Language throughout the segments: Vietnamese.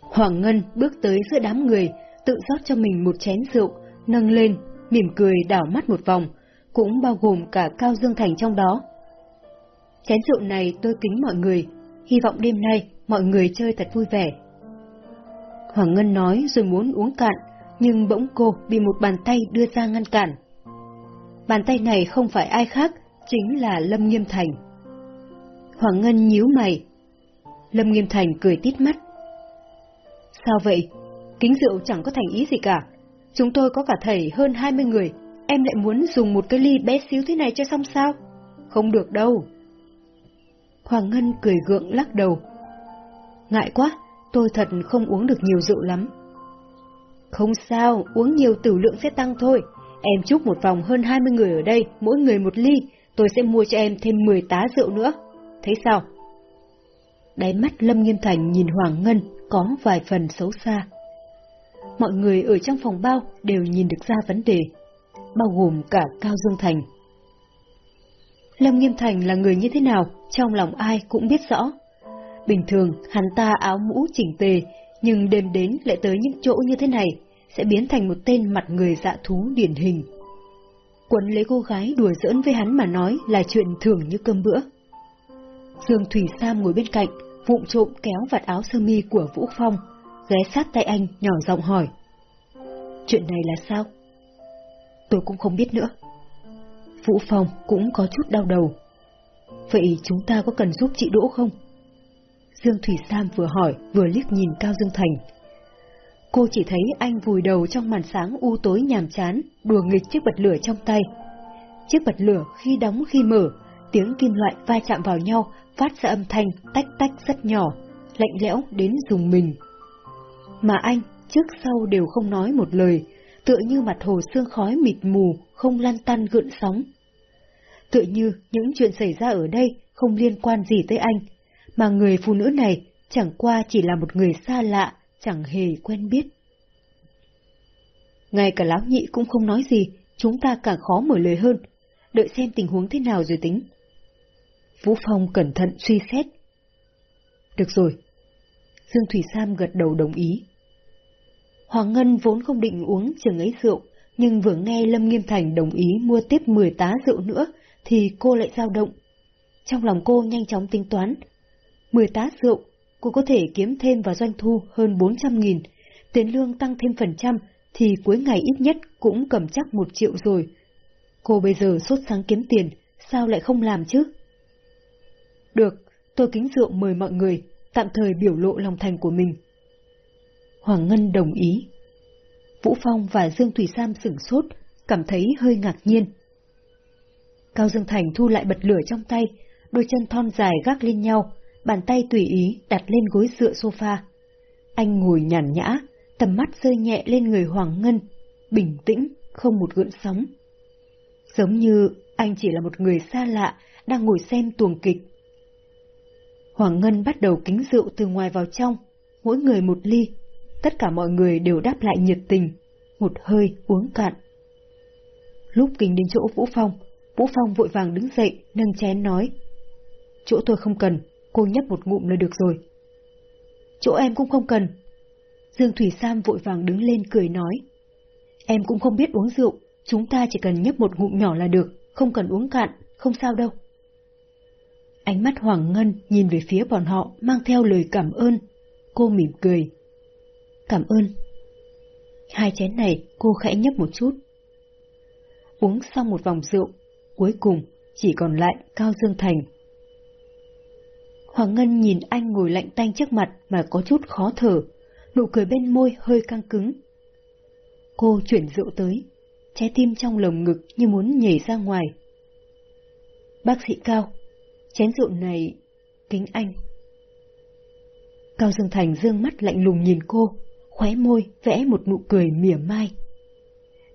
Hoàng Ngân bước tới giữa đám người, tự rót cho mình một chén rượu, nâng lên, mỉm cười đảo mắt một vòng, cũng bao gồm cả Cao Dương Thành trong đó. Chén rượu này tôi kính mọi người, hy vọng đêm nay mọi người chơi thật vui vẻ. Hoàng Ngân nói rồi muốn uống cạn, nhưng bỗng cô bị một bàn tay đưa ra ngăn cản. Bàn tay này không phải ai khác, chính là Lâm Nghiêm Thành. Hoàng Ngân nhíu mày. Lâm Nghiêm Thành cười tít mắt. Sao vậy? Kính rượu chẳng có thành ý gì cả. Chúng tôi có cả thầy hơn 20 người, em lại muốn dùng một cái ly bé xíu thế này cho xong sao? Không được đâu. Hoàng Ngân cười gượng lắc đầu. Ngại quá, tôi thật không uống được nhiều rượu lắm. Không sao, uống nhiều tử lượng sẽ tăng thôi. Em chúc một vòng hơn 20 người ở đây, mỗi người một ly, tôi sẽ mua cho em thêm 10 tá rượu nữa. Thấy sao? Đáy mắt Lâm Nghiêm Thành nhìn Hoàng Ngân có vài phần xấu xa. Mọi người ở trong phòng bao đều nhìn được ra vấn đề, bao gồm cả Cao Dương Thành. Lâm Nghiêm Thành là người như thế nào, trong lòng ai cũng biết rõ. Bình thường, hắn ta áo mũ chỉnh tề, nhưng đêm đến lại tới những chỗ như thế này, sẽ biến thành một tên mặt người dạ thú điển hình. Quấn lấy cô gái đùa giỡn với hắn mà nói là chuyện thường như cơm bữa. Dương Thủy Sam ngồi bên cạnh, vụng trộm kéo vạt áo sơ mi của Vũ Phong, ghé sát tay anh nhỏ giọng hỏi. Chuyện này là sao? Tôi cũng không biết nữa. Vũ Phong cũng có chút đau đầu. Vậy chúng ta có cần giúp chị Đỗ không? Dương Thủy Sam vừa hỏi vừa liếc nhìn Cao Dương Thành. Cô chỉ thấy anh vùi đầu trong màn sáng u tối nhàm chán, đùa nghịch chiếc bật lửa trong tay. Chiếc bật lửa khi đóng khi mở, tiếng kim loại va chạm vào nhau, phát ra âm thanh tách tách rất nhỏ, lạnh lẽo đến dùng mình. Mà anh, trước sau đều không nói một lời, tựa như mặt hồ sương khói mịt mù, không lan tăn gợn sóng. Tựa như những chuyện xảy ra ở đây không liên quan gì tới anh, mà người phụ nữ này chẳng qua chỉ là một người xa lạ, chẳng hề quen biết. Ngay cả lão nhị cũng không nói gì, chúng ta càng khó mở lời hơn, đợi xem tình huống thế nào rồi tính. Vũ Phong cẩn thận suy xét. Được rồi. Dương Thủy Sam gật đầu đồng ý. Hoàng Ngân vốn không định uống chừng ấy rượu, nhưng vừa nghe Lâm Nghiêm Thành đồng ý mua tiếp 10 tá rượu nữa, thì cô lại dao động. Trong lòng cô nhanh chóng tính toán. 10 tá rượu, cô có thể kiếm thêm vào doanh thu hơn 400.000, tiền lương tăng thêm phần trăm, thì cuối ngày ít nhất cũng cầm chắc một triệu rồi. Cô bây giờ sốt sáng kiếm tiền, sao lại không làm chứ? Được, tôi kính rượu mời mọi người, tạm thời biểu lộ lòng thành của mình. Hoàng Ngân đồng ý. Vũ Phong và Dương Thủy Sam sửng sốt, cảm thấy hơi ngạc nhiên. Cao Dương Thành thu lại bật lửa trong tay, đôi chân thon dài gác lên nhau, bàn tay tùy ý đặt lên gối dựa sofa. Anh ngồi nhàn nhã, tầm mắt rơi nhẹ lên người Hoàng Ngân, bình tĩnh, không một gợn sóng. Giống như anh chỉ là một người xa lạ đang ngồi xem tuồng kịch. Hoàng Ngân bắt đầu kính rượu từ ngoài vào trong, mỗi người một ly. Tất cả mọi người đều đáp lại nhiệt tình, một hơi uống cạn. Lúc kính đến chỗ Vũ Phong, Vũ Phong vội vàng đứng dậy, nâng chén nói. Chỗ tôi không cần, cô nhấp một ngụm là được rồi. Chỗ em cũng không cần. Dương Thủy Sam vội vàng đứng lên cười nói. Em cũng không biết uống rượu, chúng ta chỉ cần nhấp một ngụm nhỏ là được, không cần uống cạn, không sao đâu. Ánh mắt Hoàng Ngân nhìn về phía bọn họ mang theo lời cảm ơn. Cô mỉm cười. Cảm ơn. Hai chén này cô khẽ nhấp một chút. Uống xong một vòng rượu, cuối cùng chỉ còn lại Cao Dương Thành. Hoàng Ngân nhìn anh ngồi lạnh tanh trước mặt mà có chút khó thở, nụ cười bên môi hơi căng cứng. Cô chuyển rượu tới, trái tim trong lồng ngực như muốn nhảy ra ngoài. Bác sĩ Cao, chén rượu này, kính anh. Cao Dương Thành dương mắt lạnh lùng nhìn cô, khóe môi vẽ một nụ cười mỉa mai.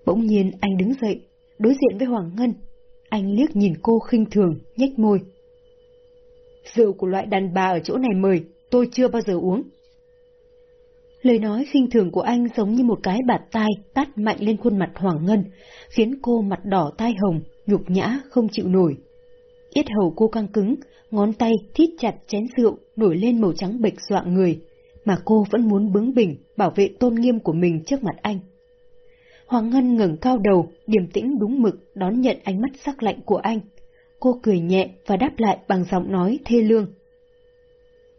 Bỗng nhiên anh đứng dậy, đối diện với Hoàng Ngân. Anh liếc nhìn cô khinh thường, nhếch môi. Rượu của loại đàn bà ở chỗ này mời, tôi chưa bao giờ uống. Lời nói khinh thường của anh giống như một cái bạt tai tát mạnh lên khuôn mặt Hoàng Ngân, khiến cô mặt đỏ tai hồng, nhục nhã, không chịu nổi. Yết hầu cô căng cứng, ngón tay thít chặt chén rượu nổi lên màu trắng bệch dọa người, mà cô vẫn muốn bướng bỉnh bảo vệ tôn nghiêm của mình trước mặt anh. Hoàng Ngân ngẩng cao đầu, điềm tĩnh đúng mực đón nhận ánh mắt sắc lạnh của anh. Cô cười nhẹ và đáp lại bằng giọng nói thê lương.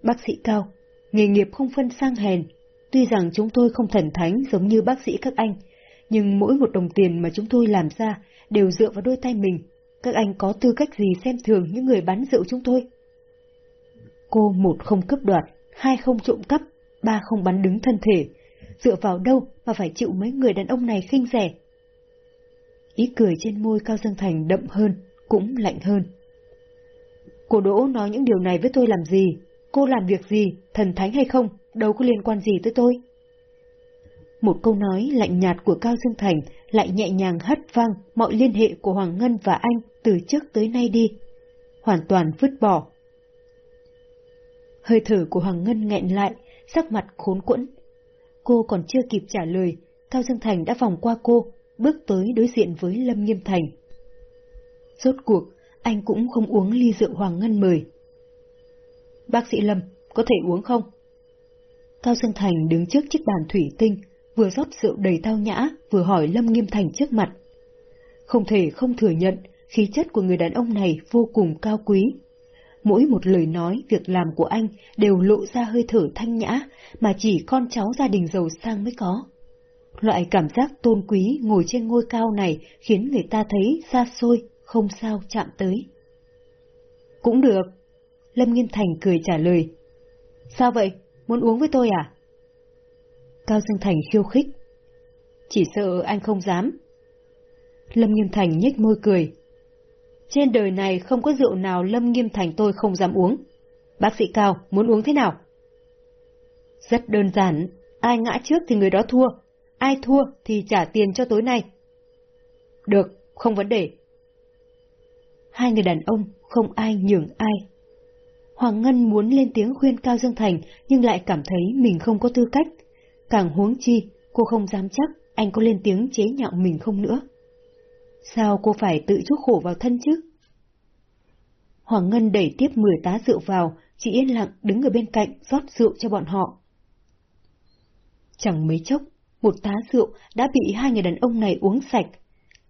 Bác sĩ Cao, nghề nghiệp không phân sang hèn. Tuy rằng chúng tôi không thần thánh giống như bác sĩ các anh, nhưng mỗi một đồng tiền mà chúng tôi làm ra đều dựa vào đôi tay mình. Các anh có tư cách gì xem thường những người bán rượu chúng tôi? Cô một không cướp đoạt, hai không trộm cắp, ba không bắn đứng thân thể. Dựa vào đâu mà phải chịu mấy người đàn ông này khinh rẻ? Ý cười trên môi Cao Dương Thành đậm hơn, cũng lạnh hơn. Cô Đỗ nói những điều này với tôi làm gì? Cô làm việc gì, thần thánh hay không, đâu có liên quan gì tới tôi? Một câu nói lạnh nhạt của Cao Dương Thành lại nhẹ nhàng hất vang mọi liên hệ của Hoàng Ngân và anh từ trước tới nay đi. Hoàn toàn vứt bỏ. Hơi thở của Hoàng Ngân nghẹn lại, sắc mặt khốn quẫn. Cô còn chưa kịp trả lời, Cao Dương Thành đã vòng qua cô, bước tới đối diện với Lâm Nghiêm Thành. Rốt cuộc, anh cũng không uống ly rượu Hoàng Ngân mời. Bác sĩ Lâm, có thể uống không? Cao Dương Thành đứng trước chiếc bàn thủy tinh, vừa rót rượu đầy tao nhã, vừa hỏi Lâm Nghiêm Thành trước mặt. Không thể không thừa nhận, khí chất của người đàn ông này vô cùng cao quý. Mỗi một lời nói, việc làm của anh đều lộ ra hơi thở thanh nhã, mà chỉ con cháu gia đình giàu sang mới có. Loại cảm giác tôn quý ngồi trên ngôi cao này khiến người ta thấy xa xôi, không sao chạm tới. Cũng được. Lâm Nghiêm Thành cười trả lời. Sao vậy? Muốn uống với tôi à? Cao Dương Thành khiêu khích. Chỉ sợ anh không dám. Lâm Nghiêm Thành nhếch môi cười. Trên đời này không có rượu nào Lâm Nghiêm Thành tôi không dám uống. Bác sĩ Cao, muốn uống thế nào? Rất đơn giản, ai ngã trước thì người đó thua, ai thua thì trả tiền cho tối nay. Được, không vấn đề. Hai người đàn ông, không ai nhường ai. Hoàng Ngân muốn lên tiếng khuyên Cao Dương Thành nhưng lại cảm thấy mình không có tư cách. Càng huống chi, cô không dám chắc anh có lên tiếng chế nhạo mình không nữa. Sao cô phải tự chuốc khổ vào thân chứ? Hoàng Ngân đẩy tiếp 10 tá rượu vào, chỉ yên lặng đứng ở bên cạnh rót rượu cho bọn họ. Chẳng mấy chốc, một tá rượu đã bị hai người đàn ông này uống sạch.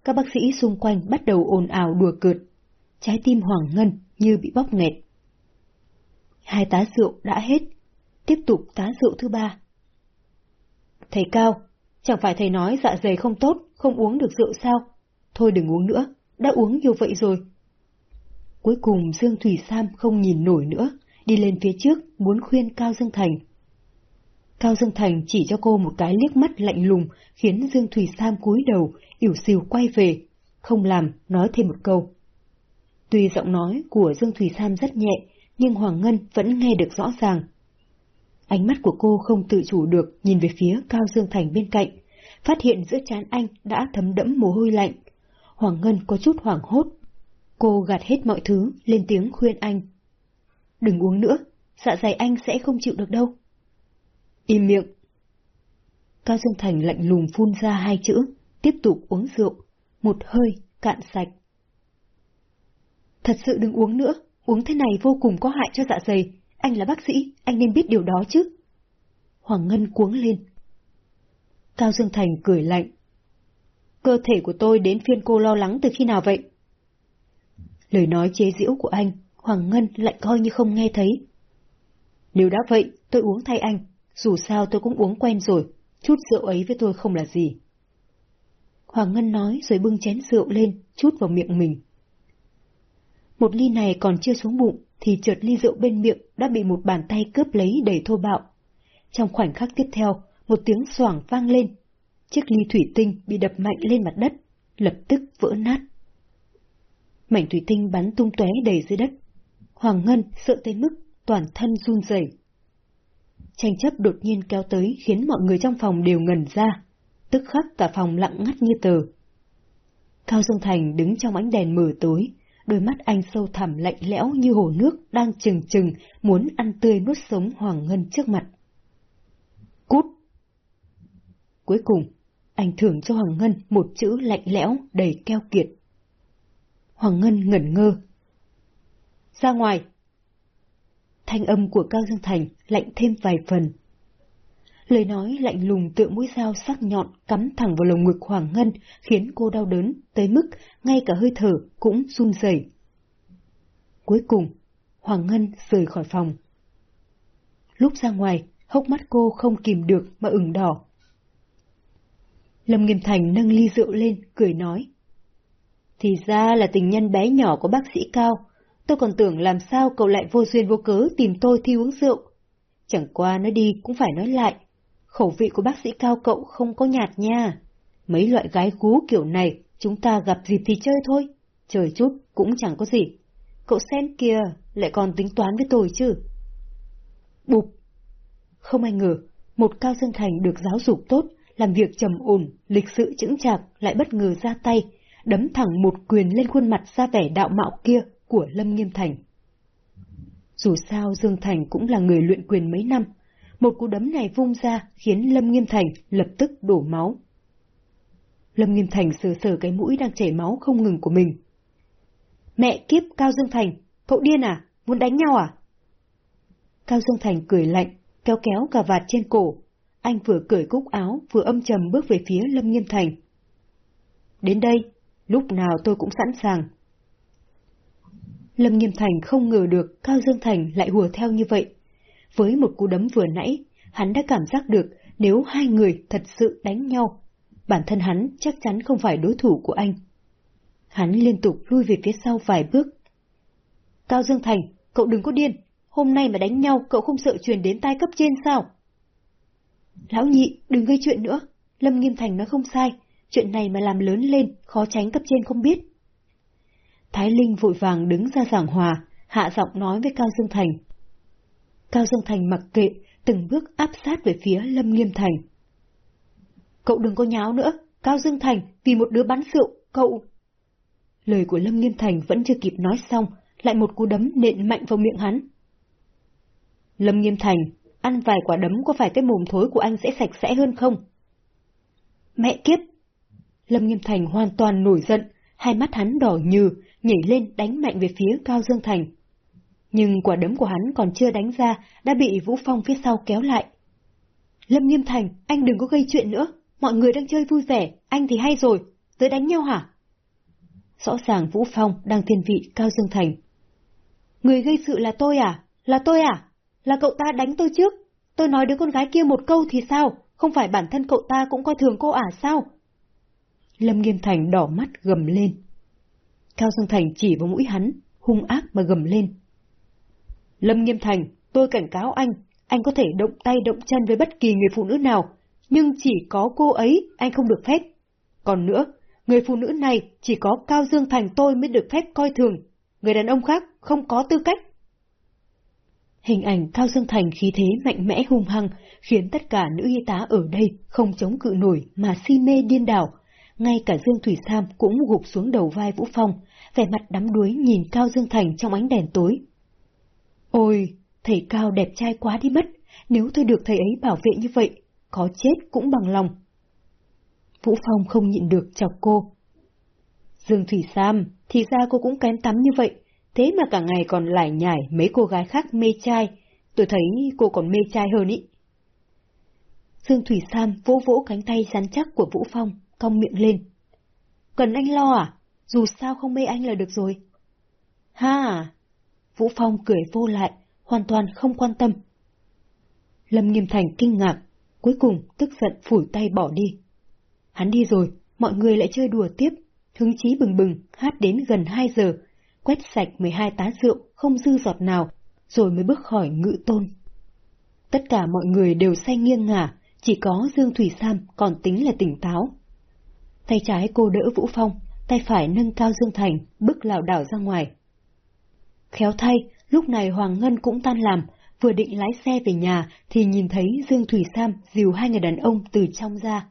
Các bác sĩ xung quanh bắt đầu ồn ào đùa cợt. Trái tim Hoàng Ngân như bị bóp nghẹt. Hai tá rượu đã hết, tiếp tục tá rượu thứ ba. Thầy Cao, chẳng phải thầy nói dạ dày không tốt, không uống được rượu sao? Thôi đừng uống nữa, đã uống nhiều vậy rồi. Cuối cùng Dương Thủy Sam không nhìn nổi nữa, đi lên phía trước muốn khuyên Cao Dương Thành. Cao Dương Thành chỉ cho cô một cái liếc mắt lạnh lùng, khiến Dương Thủy Sam cúi đầu, ỉu xìu quay về, không làm, nói thêm một câu. Tuy giọng nói của Dương Thủy Sam rất nhẹ, nhưng Hoàng Ngân vẫn nghe được rõ ràng. Ánh mắt của cô không tự chủ được nhìn về phía Cao Dương Thành bên cạnh, phát hiện giữa trán anh đã thấm đẫm mồ hôi lạnh. Hoàng Ngân có chút hoảng hốt. Cô gạt hết mọi thứ, lên tiếng khuyên anh. Đừng uống nữa, dạ dày anh sẽ không chịu được đâu. Im miệng. Cao Dương Thành lạnh lùng phun ra hai chữ, tiếp tục uống rượu, một hơi, cạn sạch. Thật sự đừng uống nữa, uống thế này vô cùng có hại cho dạ dày, anh là bác sĩ, anh nên biết điều đó chứ. Hoàng Ngân cuống lên. Cao Dương Thành cười lạnh. Cơ thể của tôi đến phiên cô lo lắng từ khi nào vậy? Lời nói chế giễu của anh, Hoàng Ngân lại coi như không nghe thấy. Nếu đã vậy, tôi uống thay anh, dù sao tôi cũng uống quen rồi, chút rượu ấy với tôi không là gì. Hoàng Ngân nói rồi bưng chén rượu lên, chút vào miệng mình. Một ly này còn chưa xuống bụng, thì chợt ly rượu bên miệng đã bị một bàn tay cướp lấy đầy thô bạo. Trong khoảnh khắc tiếp theo, một tiếng xoảng vang lên. Chiếc ly thủy tinh bị đập mạnh lên mặt đất, lập tức vỡ nát. Mảnh thủy tinh bắn tung tóe đầy dưới đất. Hoàng Ngân sợ tới mức toàn thân run rẩy. Tranh chấp đột nhiên kéo tới khiến mọi người trong phòng đều ngẩn ra, tức khắc cả phòng lặng ngắt như tờ. Cao Dương Thành đứng trong ánh đèn mờ tối, đôi mắt anh sâu thẳm lạnh lẽo như hồ nước đang chừng chừng muốn ăn tươi nuốt sống Hoàng Ngân trước mặt. Cút! Cuối cùng, anh thưởng cho Hoàng Ngân một chữ lạnh lẽo đầy keo kiệt. Hoàng Ngân ngẩn ngơ. Ra ngoài! Thanh âm của Cao Dương Thành lạnh thêm vài phần. Lời nói lạnh lùng tựa mũi dao sắc nhọn cắm thẳng vào lồng ngực Hoàng Ngân, khiến cô đau đớn, tới mức ngay cả hơi thở cũng run rẩy. Cuối cùng, Hoàng Ngân rời khỏi phòng. Lúc ra ngoài, hốc mắt cô không kìm được mà ửng đỏ. Lâm Nghiêm Thành nâng ly rượu lên, cười nói. Thì ra là tình nhân bé nhỏ của bác sĩ Cao, tôi còn tưởng làm sao cậu lại vô duyên vô cớ tìm tôi thi uống rượu. Chẳng qua nói đi cũng phải nói lại, khẩu vị của bác sĩ Cao cậu không có nhạt nha. Mấy loại gái gú kiểu này chúng ta gặp dịp thì chơi thôi, trời chút cũng chẳng có gì. Cậu xem kìa, lại còn tính toán với tôi chứ. Bụp! Không ai ngờ, một Cao Dương Thành được giáo dục tốt, làm việc trầm ổn, lịch sự chững chạc, lại bất ngờ ra tay, đấm thẳng một quyền lên khuôn mặt ra vẻ đạo mạo kia của Lâm Nghiêm Thành. Dù sao Dương Thành cũng là người luyện quyền mấy năm, một cú đấm này vung ra khiến Lâm Nghiêm Thành lập tức đổ máu. Lâm Nghiêm Thành sờ sờ cái mũi đang chảy máu không ngừng của mình. Mẹ kiếp Cao Dương Thành, cậu điên à? Muốn đánh nhau à? Cao Dương Thành cười lạnh, kéo kéo cà vạt trên cổ. Anh vừa cởi cúc áo, vừa âm trầm bước về phía Lâm Nghiêm Thành. Đến đây, lúc nào tôi cũng sẵn sàng. Lâm Nghiêm Thành không ngờ được Cao Dương Thành lại hùa theo như vậy. Với một cú đấm vừa nãy, hắn đã cảm giác được nếu hai người thật sự đánh nhau, bản thân hắn chắc chắn không phải đối thủ của anh. Hắn liên tục lui về phía sau vài bước. Cao Dương Thành, cậu đừng có điên, hôm nay mà đánh nhau cậu không sợ truyền đến tai cấp trên sao? Lão nhị, đừng gây chuyện nữa, Lâm Nghiêm Thành nói không sai, chuyện này mà làm lớn lên, khó tránh cấp trên không biết. Thái Linh vội vàng đứng ra giảng hòa, hạ giọng nói với Cao Dương Thành. Cao Dương Thành mặc kệ, từng bước áp sát về phía Lâm Nghiêm Thành. Cậu đừng có nháo nữa, Cao Dương Thành, vì một đứa bán rượu, cậu... Lời của Lâm Nghiêm Thành vẫn chưa kịp nói xong, lại một cú đấm nện mạnh vào miệng hắn. Lâm Nghiêm Thành, ăn vài quả đấm có phải cái mồm thối của anh sẽ sạch sẽ hơn không? Mẹ kiếp! Lâm Nghiêm Thành hoàn toàn nổi giận, hai mắt hắn đỏ như, nhảy lên đánh mạnh về phía Cao Dương Thành. Nhưng quả đấm của hắn còn chưa đánh ra, đã bị Vũ Phong phía sau kéo lại. Lâm Nghiêm Thành, anh đừng có gây chuyện nữa, mọi người đang chơi vui vẻ, anh thì hay rồi, tới đánh nhau hả? Rõ ràng Vũ Phong đang thiên vị Cao Dương Thành. Người gây sự là tôi à? Là tôi à? Là cậu ta đánh tôi trước? Tôi nói đứa con gái kia một câu thì sao? Không phải bản thân cậu ta cũng coi thường cô à sao? Lâm Nghiêm Thành đỏ mắt gầm lên. Cao Dương Thành chỉ vào mũi hắn, hung ác mà gầm lên. Lâm Nghiêm Thành, tôi cảnh cáo anh, anh có thể động tay động chân với bất kỳ người phụ nữ nào, nhưng chỉ có cô ấy anh không được phép. Còn nữa, người phụ nữ này chỉ có Cao Dương Thành tôi mới được phép coi thường, người đàn ông khác không có tư cách. Hình ảnh Cao Dương Thành khí thế mạnh mẽ hung hăng khiến tất cả nữ y tá ở đây không chống cự nổi mà si mê điên đảo. Ngay cả Dương Thủy Sam cũng gục xuống đầu vai Vũ Phong, vẻ mặt đắm đuối nhìn Cao Dương Thành trong ánh đèn tối. Ôi, thầy Cao đẹp trai quá đi mất, nếu tôi được thầy ấy bảo vệ như vậy, có chết cũng bằng lòng. Vũ Phong không nhịn được chọc cô. Dương Thủy Sam, thì ra cô cũng kém tắm như vậy, thế mà cả ngày còn lải nhải mấy cô gái khác mê trai, tôi thấy cô còn mê trai hơn ý. Dương Thủy Sam vỗ vỗ cánh tay rắn chắc của Vũ Phong, cong miệng lên. Cần anh lo à? Dù sao không mê anh là được rồi. Ha! Vũ Phong cười vô lại, hoàn toàn không quan tâm. Lâm Nghiêm Thành kinh ngạc, cuối cùng tức giận phủi tay bỏ đi. Hắn đi rồi, mọi người lại chơi đùa tiếp, hứng chí bừng bừng, hát đến gần 2 giờ, quét sạch 12 tá rượu, không dư giọt nào, rồi mới bước khỏi ngự tôn. Tất cả mọi người đều say nghiêng ngả, chỉ có Dương Thủy Sam còn tính là tỉnh táo. Tay trái cô đỡ Vũ Phong, tay phải nâng cao Dương Thành, bước lảo đảo ra ngoài. Khéo thay, lúc này Hoàng Ngân cũng tan làm, vừa định lái xe về nhà thì nhìn thấy Dương Thủy Sam dìu hai người đàn ông từ trong ra.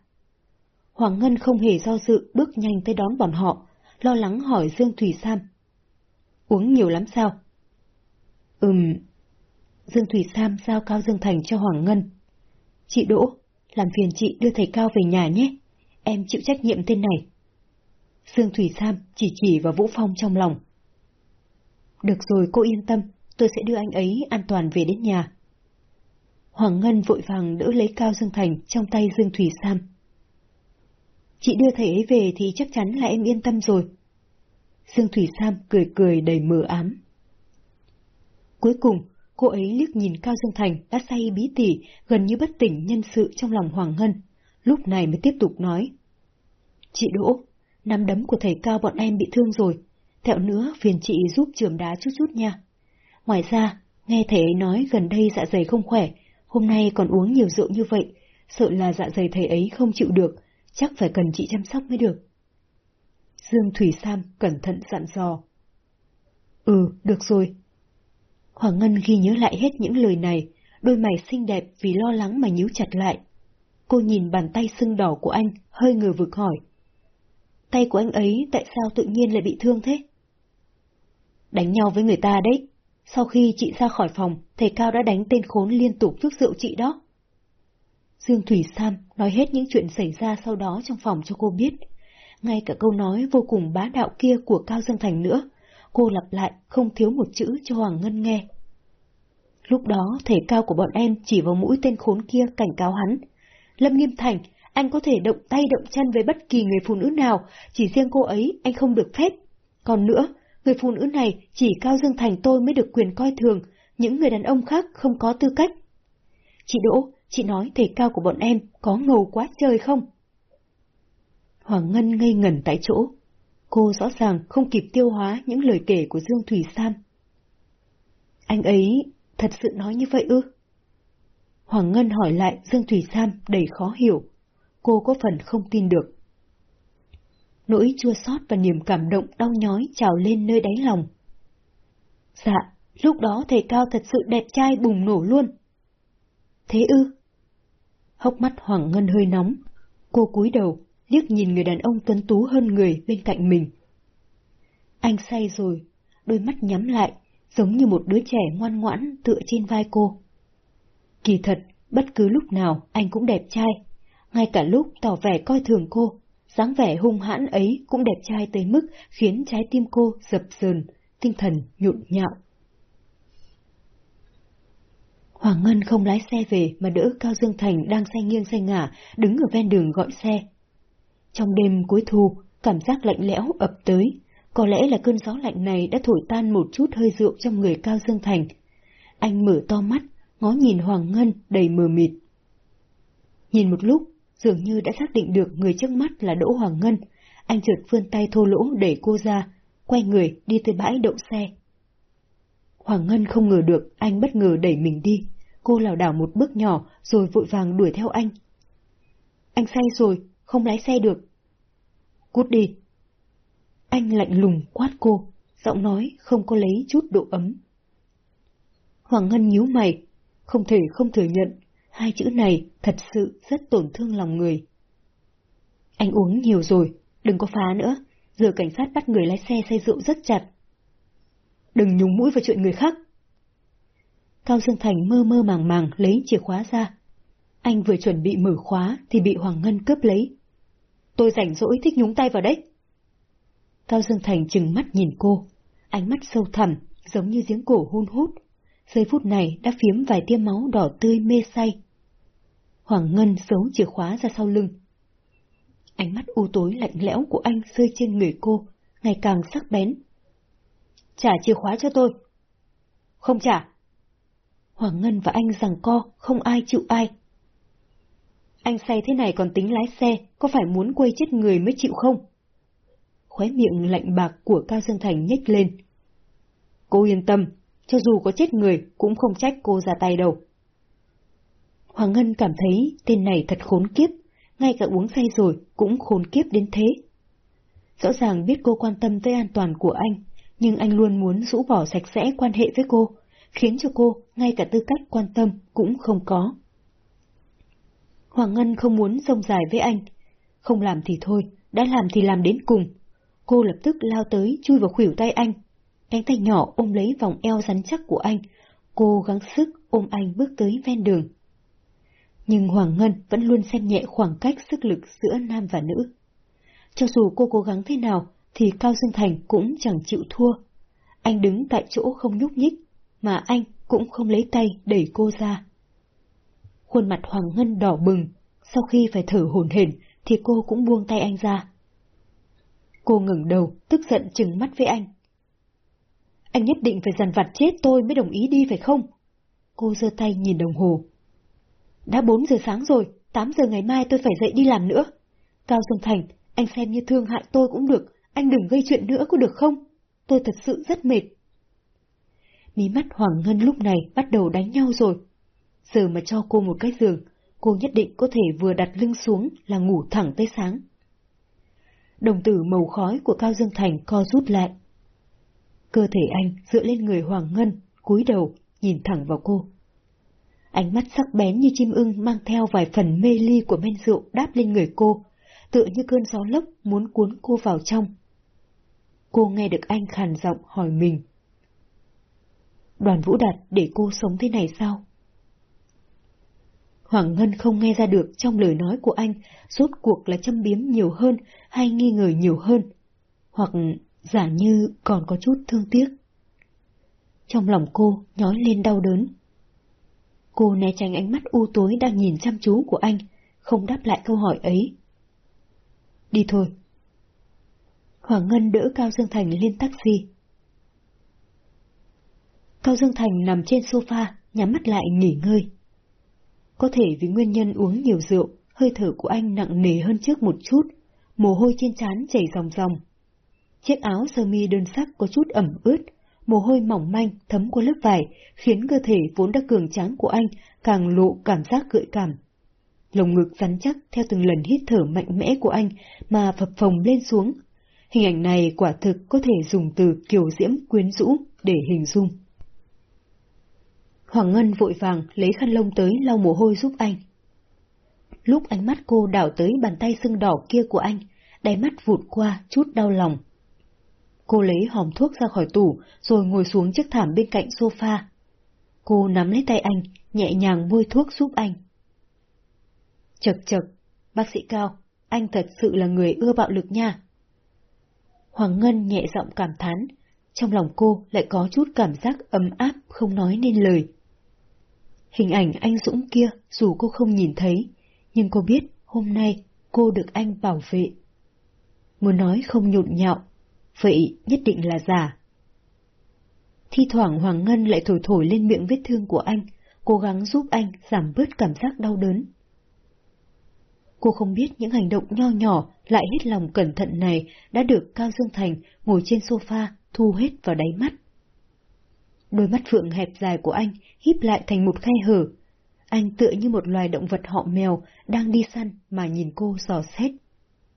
Hoàng Ngân không hề do dự bước nhanh tới đón bọn họ, lo lắng hỏi Dương Thủy Sam. Uống nhiều lắm sao? Ừm. Dương Thủy Sam giao Cao Dương Thành cho Hoàng Ngân. Chị Đỗ, làm phiền chị đưa thầy Cao về nhà nhé. Em chịu trách nhiệm tên này. Dương Thủy Sam chỉ chỉ vào Vũ Phong trong lòng. Được rồi, cô yên tâm, tôi sẽ đưa anh ấy an toàn về đến nhà. Hoàng Ngân vội vàng đỡ lấy Cao Dương Thành trong tay Dương Thủy Sam. Chị đưa thầy ấy về thì chắc chắn là em yên tâm rồi. Dương Thủy Sam cười cười đầy mờ ám. Cuối cùng, cô ấy liếc nhìn Cao Dương Thành đã say bí tỉ, gần như bất tỉnh nhân sự trong lòng Hoàng Ngân, lúc này mới tiếp tục nói. Chị Đỗ, nắm đấm của thầy Cao bọn em bị thương rồi, Thẹo nữa phiền chị giúp trường đá chút chút nha. Ngoài ra, nghe thầy ấy nói gần đây dạ dày không khỏe, hôm nay còn uống nhiều rượu như vậy, sợ là dạ dày thầy ấy không chịu được, chắc phải cần chị chăm sóc mới được. Dương Thủy Sam cẩn thận dặn dò. Ừ, được rồi. Hoàng Ngân ghi nhớ lại hết những lời này, đôi mày xinh đẹp vì lo lắng mà nhíu chặt lại. Cô nhìn bàn tay sưng đỏ của anh, hơi ngờ vực hỏi. Tay của anh ấy tại sao tự nhiên lại bị thương thế? Đánh nhau với người ta đấy. Sau khi chị ra khỏi phòng, thầy Cao đã đánh tên khốn liên tục trước rượu chị đó. Dương Thủy Sam nói hết những chuyện xảy ra sau đó trong phòng cho cô biết. Ngay cả câu nói vô cùng bá đạo kia của Cao Dương Thành nữa, cô lặp lại không thiếu một chữ cho Hoàng Ngân nghe. Lúc đó thể Cao của bọn em chỉ vào mũi tên khốn kia cảnh cáo hắn. Lâm Nghiêm Thành, anh có thể động tay động chân với bất kỳ người phụ nữ nào, chỉ riêng cô ấy anh không được phép. Còn nữa, người phụ nữ này chỉ Cao Dương Thành tôi mới được quyền coi thường, những người đàn ông khác không có tư cách. Chị Đỗ, chị nói thể cao của bọn em có ngầu quá trời không? Hoàng Ngân ngây ngẩn tại chỗ. Cô rõ ràng không kịp tiêu hóa những lời kể của Dương Thủy Sam. Anh ấy thật sự nói như vậy ư? Hoàng Ngân hỏi lại Dương Thủy Sam đầy khó hiểu. Cô có phần không tin được. Nỗi chua xót và niềm cảm động đau nhói trào lên nơi đáy lòng. Dạ, lúc đó thầy Cao thật sự đẹp trai bùng nổ luôn. Thế ư? Hốc mắt Hoàng Ngân hơi nóng. Cô cúi đầu, liếc nhìn người đàn ông tuấn tú hơn người bên cạnh mình. Anh say rồi, đôi mắt nhắm lại, giống như một đứa trẻ ngoan ngoãn tựa trên vai cô. Kỳ thật, bất cứ lúc nào anh cũng đẹp trai, ngay cả lúc tỏ vẻ coi thường cô, dáng vẻ hung hãn ấy cũng đẹp trai tới mức khiến trái tim cô dập dờn, tinh thần nhộn nhạo. Hoàng Ngân không lái xe về mà đỡ Cao Dương Thành đang say nghiêng say ngả, đứng ở ven đường gọi xe. Trong đêm cuối thu, cảm giác lạnh lẽo ập tới, có lẽ là cơn gió lạnh này đã thổi tan một chút hơi rượu trong người Cao Dương Thành. Anh mở to mắt, ngó nhìn Hoàng Ngân đầy mờ mịt. Nhìn một lúc, dường như đã xác định được người trước mắt là Đỗ Hoàng Ngân, anh chợt vươn tay thô lỗ đẩy cô ra, quay người đi tới bãi đậu xe. Hoàng Ngân không ngờ được anh bất ngờ đẩy mình đi, cô lảo đảo một bước nhỏ rồi vội vàng đuổi theo anh. Anh say rồi, không lái xe được. Cút đi. Anh lạnh lùng quát cô, giọng nói không có lấy chút độ ấm. Hoàng Ngân nhíu mày, không thể không thừa nhận, hai chữ này thật sự rất tổn thương lòng người. Anh uống nhiều rồi, đừng có phá nữa, giờ cảnh sát bắt người lái xe say rượu rất chặt. Đừng nhúng mũi vào chuyện người khác. Cao Dương Thành mơ mơ màng màng lấy chìa khóa ra. Anh vừa chuẩn bị mở khóa thì bị Hoàng Ngân cướp lấy. Tôi rảnh rỗi thích nhúng tay vào đấy. Cao Dương Thành chừng mắt nhìn cô, ánh mắt sâu thẳm, giống như giếng cổ hun hút. Giây phút này đã phiếm vài tia máu đỏ tươi mê say. Hoàng Ngân giấu chìa khóa ra sau lưng. Ánh mắt u tối lạnh lẽo của anh rơi trên người cô, ngày càng sắc bén. Trả chìa khóa cho tôi. Không trả. Hoàng Ngân và anh rằng co, không ai chịu ai. Anh say thế này còn tính lái xe, có phải muốn quay chết người mới chịu không? Khóe miệng lạnh bạc của Cao Dương Thành nhếch lên. Cô yên tâm, cho dù có chết người cũng không trách cô ra tay đâu. Hoàng Ngân cảm thấy tên này thật khốn kiếp, ngay cả uống say rồi cũng khốn kiếp đến thế. Rõ ràng biết cô quan tâm tới an toàn của anh, nhưng anh luôn muốn rũ bỏ sạch sẽ quan hệ với cô, khiến cho cô ngay cả tư cách quan tâm cũng không có. Hoàng Ngân không muốn rông dài với anh. Không làm thì thôi, đã làm thì làm đến cùng. Cô lập tức lao tới chui vào khuỷu tay anh. Cánh tay nhỏ ôm lấy vòng eo rắn chắc của anh. Cô gắng sức ôm anh bước tới ven đường. Nhưng Hoàng Ngân vẫn luôn xem nhẹ khoảng cách sức lực giữa nam và nữ. Cho dù cô cố gắng thế nào, thì Cao Dương Thành cũng chẳng chịu thua. Anh đứng tại chỗ không nhúc nhích, mà anh cũng không lấy tay đẩy cô ra. Khuôn mặt Hoàng Ngân đỏ bừng, sau khi phải thở hổn hển thì cô cũng buông tay anh ra. Cô ngừng đầu, tức giận chừng mắt với anh. Anh nhất định phải dằn vặt chết tôi mới đồng ý đi phải không? Cô giơ tay nhìn đồng hồ. Đã 4 giờ sáng rồi, 8 giờ ngày mai tôi phải dậy đi làm nữa. Cao Dương Thành, anh xem như thương hại tôi cũng được, anh đừng gây chuyện nữa có được không? Tôi thật sự rất mệt. Mí mắt Hoàng Ngân lúc này bắt đầu đánh nhau rồi. Giờ mà cho cô một cái giường, cô nhất định có thể vừa đặt lưng xuống là ngủ thẳng tới sáng. Đồng tử màu khói của Cao Dương Thành co rút lại. Cơ thể anh dựa lên người Hoàng Ngân, cúi đầu, nhìn thẳng vào cô. Ánh mắt sắc bén như chim ưng mang theo vài phần mê ly của men rượu đáp lên người cô, tựa như cơn gió lốc muốn cuốn cô vào trong. Cô nghe được anh khàn giọng hỏi mình. Đoàn Vũ Đạt để cô sống thế này sao? Hoàng Ngân không nghe ra được trong lời nói của anh rốt cuộc là châm biếm nhiều hơn hay nghi ngờ nhiều hơn, hoặc giả như còn có chút thương tiếc. Trong lòng cô nhói lên đau đớn. Cô né tránh ánh mắt u tối đang nhìn chăm chú của anh, không đáp lại câu hỏi ấy. Đi thôi. Hoàng Ngân đỡ Cao Dương Thành lên taxi. Cao Dương Thành nằm trên sofa, nhắm mắt lại nghỉ ngơi. Có thể vì nguyên nhân uống nhiều rượu, hơi thở của anh nặng nề hơn trước một chút, mồ hôi trên trán chảy ròng ròng. Chiếc áo sơ mi đơn sắc có chút ẩm ướt, mồ hôi mỏng manh thấm qua lớp vải, khiến cơ thể vốn đã cường tráng của anh càng lộ cảm giác gợi cảm. Lồng ngực rắn chắc theo từng lần hít thở mạnh mẽ của anh mà phập phồng lên xuống. Hình ảnh này quả thực có thể dùng từ kiều diễm quyến rũ để hình dung. Hoàng Ngân vội vàng lấy khăn lông tới lau mồ hôi giúp anh. Lúc ánh mắt cô đảo tới bàn tay sưng đỏ kia của anh, đáy mắt vụt qua chút đau lòng. Cô lấy hòm thuốc ra khỏi tủ, rồi ngồi xuống chiếc thảm bên cạnh sofa. Cô nắm lấy tay anh, nhẹ nhàng bôi thuốc giúp anh. Chật chật, bác sĩ Cao, anh thật sự là người ưa bạo lực nha. Hoàng Ngân nhẹ giọng cảm thán, trong lòng cô lại có chút cảm giác ấm áp không nói nên lời. Hình ảnh anh Dũng kia dù cô không nhìn thấy, nhưng cô biết hôm nay cô được anh bảo vệ. Muốn nói không nhụn nhạo, vậy nhất định là giả. Thi thoảng Hoàng Ngân lại thổi thổi lên miệng vết thương của anh, cố gắng giúp anh giảm bớt cảm giác đau đớn. Cô không biết những hành động nho nhỏ lại hết lòng cẩn thận này đã được Cao Dương Thành ngồi trên sofa thu hết vào đáy mắt. Đôi mắt phượng hẹp dài của anh híp lại thành một khe hở. Anh tựa như một loài động vật họ mèo đang đi săn mà nhìn cô dò xét.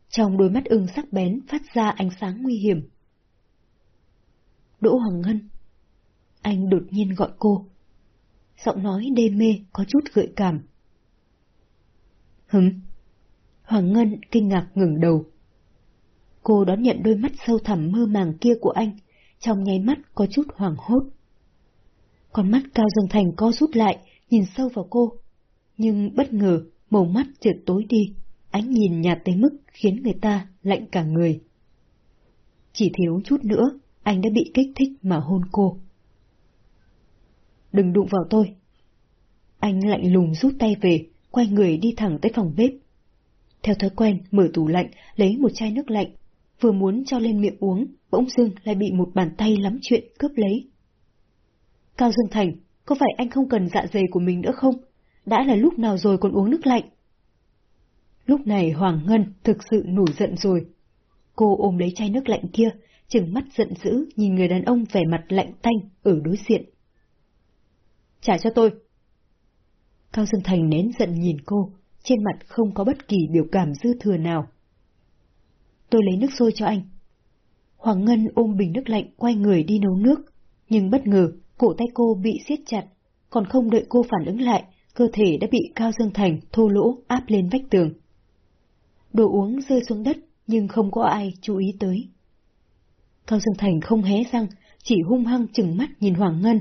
Trong đôi mắt ưng sắc bén phát ra ánh sáng nguy hiểm. Đỗ Hoàng Ngân. Anh đột nhiên gọi cô. Giọng nói đê mê có chút gợi cảm. Hứng. Hoàng Ngân kinh ngạc ngừng đầu. Cô đón nhận đôi mắt sâu thẳm mơ màng kia của anh, trong nháy mắt có chút hoảng hốt. Con mắt Cao Dương Thành co rút lại, nhìn sâu vào cô. Nhưng bất ngờ, màu mắt chợt tối đi, ánh nhìn nhạt tới mức khiến người ta lạnh cả người. Chỉ thiếu chút nữa, anh đã bị kích thích mà hôn cô. Đừng đụng vào tôi. Anh lạnh lùng rút tay về, quay người đi thẳng tới phòng bếp. Theo thói quen, mở tủ lạnh, lấy một chai nước lạnh, vừa muốn cho lên miệng uống, bỗng dưng lại bị một bàn tay lắm chuyện cướp lấy. Cao Dương Thành, có phải anh không cần dạ dày của mình nữa không? Đã là lúc nào rồi còn uống nước lạnh? Lúc này Hoàng Ngân thực sự nổi giận rồi. Cô ôm lấy chai nước lạnh kia, chừng mắt giận dữ nhìn người đàn ông vẻ mặt lạnh tanh ở đối diện. Trả cho tôi. Cao Dương Thành nén giận nhìn cô, trên mặt không có bất kỳ biểu cảm dư thừa nào. Tôi lấy nước sôi cho anh. Hoàng Ngân ôm bình nước lạnh quay người đi nấu nước, nhưng bất ngờ cổ tay cô bị siết chặt, còn không đợi cô phản ứng lại, cơ thể đã bị Cao Dương Thành thô lỗ áp lên vách tường. Đồ uống rơi xuống đất, nhưng không có ai chú ý tới. Cao Dương Thành không hé răng, chỉ hung hăng chừng mắt nhìn Hoàng Ngân,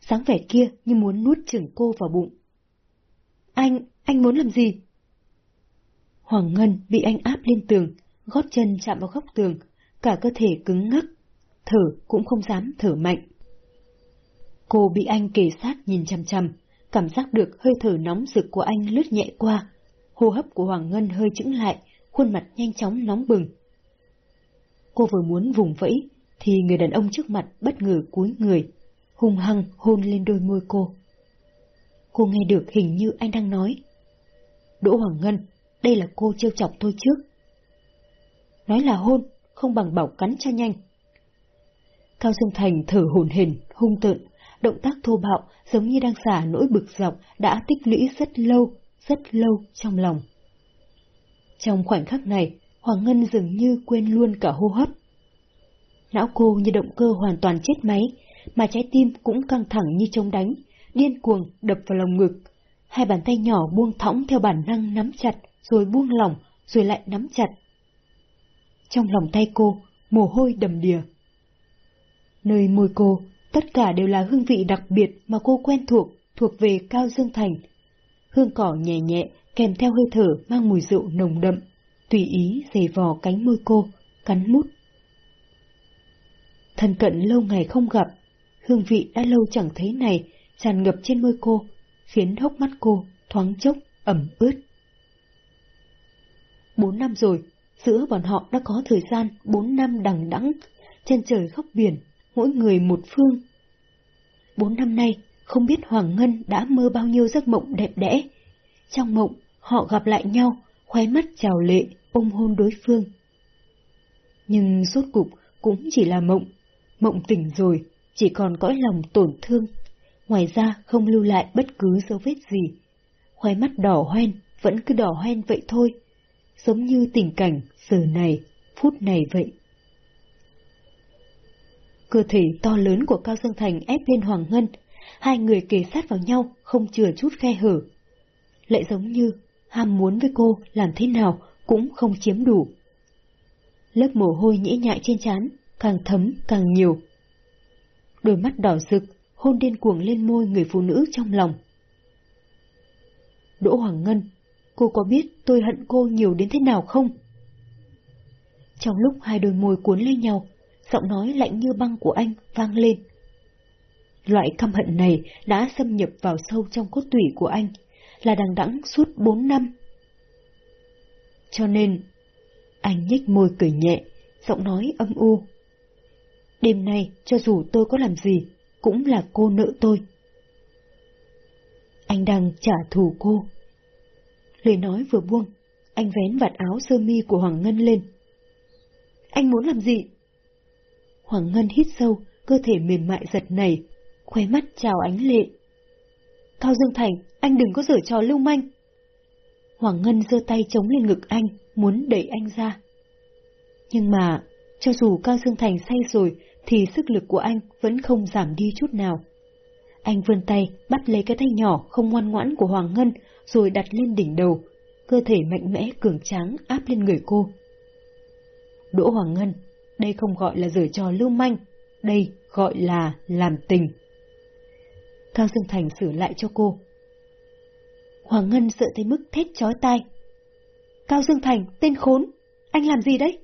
sáng vẻ kia như muốn nuốt chửng cô vào bụng. Anh, anh muốn làm gì? Hoàng Ngân bị anh áp lên tường, gót chân chạm vào góc tường, cả cơ thể cứng ngắc, thở cũng không dám thở mạnh. Cô bị anh kề sát nhìn chằm chằm, cảm giác được hơi thở nóng rực của anh lướt nhẹ qua. Hô hấp của Hoàng Ngân hơi chững lại, khuôn mặt nhanh chóng nóng bừng. Cô vừa muốn vùng vẫy, thì người đàn ông trước mặt bất ngờ cúi người, hung hăng hôn lên đôi môi cô. Cô nghe được hình như anh đang nói. Đỗ Hoàng Ngân, đây là cô trêu chọc tôi trước. Nói là hôn, không bằng bảo cắn cho nhanh. Cao Dương Thành thở hồn hển, hung tợn, động tác thô bạo giống như đang xả nỗi bực dọc đã tích lũy rất lâu, rất lâu trong lòng. Trong khoảnh khắc này, Hoàng Ngân dường như quên luôn cả hô hấp. Não cô như động cơ hoàn toàn chết máy, mà trái tim cũng căng thẳng như trống đánh, điên cuồng đập vào lòng ngực. Hai bàn tay nhỏ buông thõng theo bản năng nắm chặt, rồi buông lỏng, rồi lại nắm chặt. Trong lòng tay cô, mồ hôi đầm đìa. Nơi môi cô, tất cả đều là hương vị đặc biệt mà cô quen thuộc, thuộc về Cao Dương Thành. Hương cỏ nhẹ nhẹ, kèm theo hơi thở mang mùi rượu nồng đậm, tùy ý dày vò cánh môi cô, cắn mút. Thân cận lâu ngày không gặp, hương vị đã lâu chẳng thấy này, tràn ngập trên môi cô, khiến hốc mắt cô thoáng chốc ẩm ướt. Bốn năm rồi, giữa bọn họ đã có thời gian bốn năm đằng đẵng, chân trời góc biển, mỗi người một phương. Bốn năm nay, không biết Hoàng Ngân đã mơ bao nhiêu giấc mộng đẹp đẽ. Trong mộng, họ gặp lại nhau, khóe mắt chào lệ, ôm hôn đối phương. Nhưng suốt cục cũng chỉ là mộng, mộng tỉnh rồi, chỉ còn cõi lòng tổn thương. Ngoài ra không lưu lại bất cứ dấu vết gì. Khóe mắt đỏ hoen, vẫn cứ đỏ hoen vậy thôi. Giống như tình cảnh giờ này, phút này vậy. Cơ thể to lớn của Cao Dương Thành ép lên Hoàng Ngân, hai người kề sát vào nhau, không chừa chút khe hở. Lại giống như ham muốn với cô làm thế nào cũng không chiếm đủ. Lớp mồ hôi nhễ nhại trên trán càng thấm càng nhiều. Đôi mắt đỏ rực, hôn điên cuồng lên môi người phụ nữ trong lòng. Đỗ Hoàng Ngân, cô có biết tôi hận cô nhiều đến thế nào không? Trong lúc hai đôi môi cuốn lên nhau, giọng nói lạnh như băng của anh vang lên. Loại căm hận này đã xâm nhập vào sâu trong cốt tủy của anh, là đằng đẵng suốt bốn năm. Cho nên, anh nhếch môi cười nhẹ, giọng nói âm u. Đêm nay, cho dù tôi có làm gì, cũng là cô nợ tôi. Anh đang trả thù cô. Lời nói vừa buông, anh vén vạt áo sơ mi của Hoàng Ngân lên. Anh muốn làm gì? Hoàng Ngân hít sâu, cơ thể mềm mại giật nảy, khóe mắt trào ánh lệ. Cao Dương Thành, anh đừng có giở trò lưu manh. Hoàng Ngân giơ tay chống lên ngực anh, muốn đẩy anh ra. Nhưng mà, cho dù Cao Dương Thành say rồi, thì sức lực của anh vẫn không giảm đi chút nào. Anh vươn tay, bắt lấy cái tay nhỏ không ngoan ngoãn của Hoàng Ngân, rồi đặt lên đỉnh đầu, cơ thể mạnh mẽ cường tráng áp lên người cô. Đỗ Hoàng Ngân, đây không gọi là rửa trò lưu manh, đây gọi là làm tình. Cao Dương Thành sửa lại cho cô. Hoàng Ngân sợ tới mức thét chói tai. Cao Dương Thành, tên khốn, anh làm gì đấy?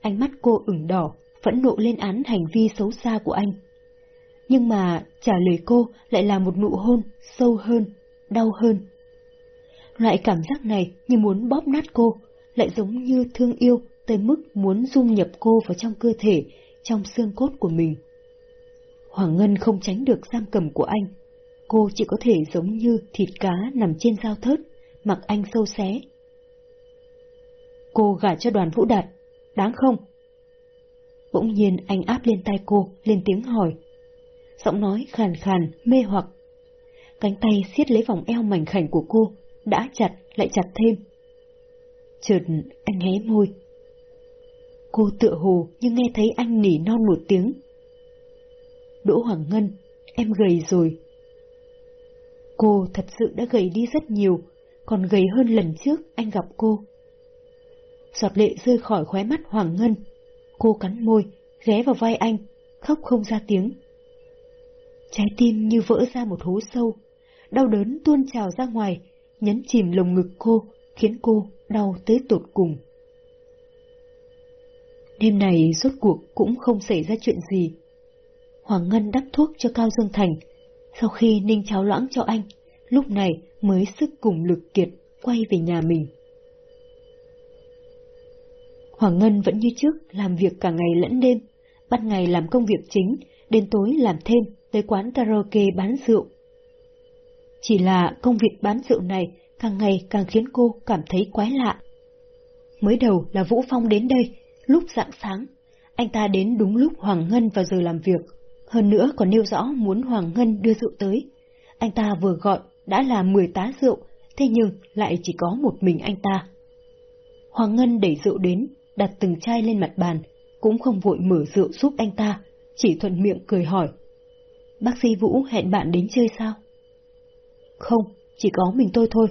Ánh mắt cô ửng đỏ, phẫn nộ lên án hành vi xấu xa của anh. Nhưng mà trả lời cô lại là một nụ hôn sâu hơn, đau hơn. Loại cảm giác này như muốn bóp nát cô, lại giống như thương yêu tới mức muốn dung nhập cô vào trong cơ thể, trong xương cốt của mình. Hoàng Ngân không tránh được giam cầm của anh. Cô chỉ có thể giống như thịt cá nằm trên dao thớt, mặc anh sâu xé. Cô gả cho đoàn vũ đạt, đáng không? Bỗng nhiên anh áp lên tay cô, lên tiếng hỏi. Giọng nói khàn khàn, mê hoặc. Cánh tay siết lấy vòng eo mảnh khảnh của cô, đã chặt lại chặt thêm. Chợt anh hé môi. Cô tựa hồ nhưng nghe thấy anh nỉ non một tiếng. Đỗ Hoàng Ngân, em gầy rồi. Cô thật sự đã gầy đi rất nhiều, còn gầy hơn lần trước anh gặp cô. Giọt lệ rơi khỏi khóe mắt Hoàng Ngân. Cô cắn môi, ghé vào vai anh, khóc không ra tiếng. Trái tim như vỡ ra một hố sâu, đau đớn tuôn trào ra ngoài, nhấn chìm lồng ngực cô, khiến cô đau tới tột cùng. Đêm này rốt cuộc cũng không xảy ra chuyện gì. Hoàng Ngân đắp thuốc cho Cao Dương Thành, Sau khi ninh cháo loãng cho anh, lúc này mới sức cùng lực kiệt quay về nhà mình. Hoàng Ngân vẫn như trước làm việc cả ngày lẫn đêm, ban ngày làm công việc chính, đến tối làm thêm tới quán karaoke bán rượu. Chỉ là công việc bán rượu này càng ngày càng khiến cô cảm thấy quái lạ. Mới đầu là Vũ Phong đến đây, lúc rạng sáng, anh ta đến đúng lúc Hoàng Ngân vào giờ làm việc, hơn nữa còn nêu rõ muốn Hoàng Ngân đưa rượu tới. Anh ta vừa gọi đã là 10 tá rượu, thế nhưng lại chỉ có một mình anh ta. Hoàng Ngân đẩy rượu đến, đặt từng chai lên mặt bàn, cũng không vội mở rượu giúp anh ta, chỉ thuận miệng cười hỏi. Bác sĩ Vũ hẹn bạn đến chơi sao? Không, chỉ có mình tôi thôi.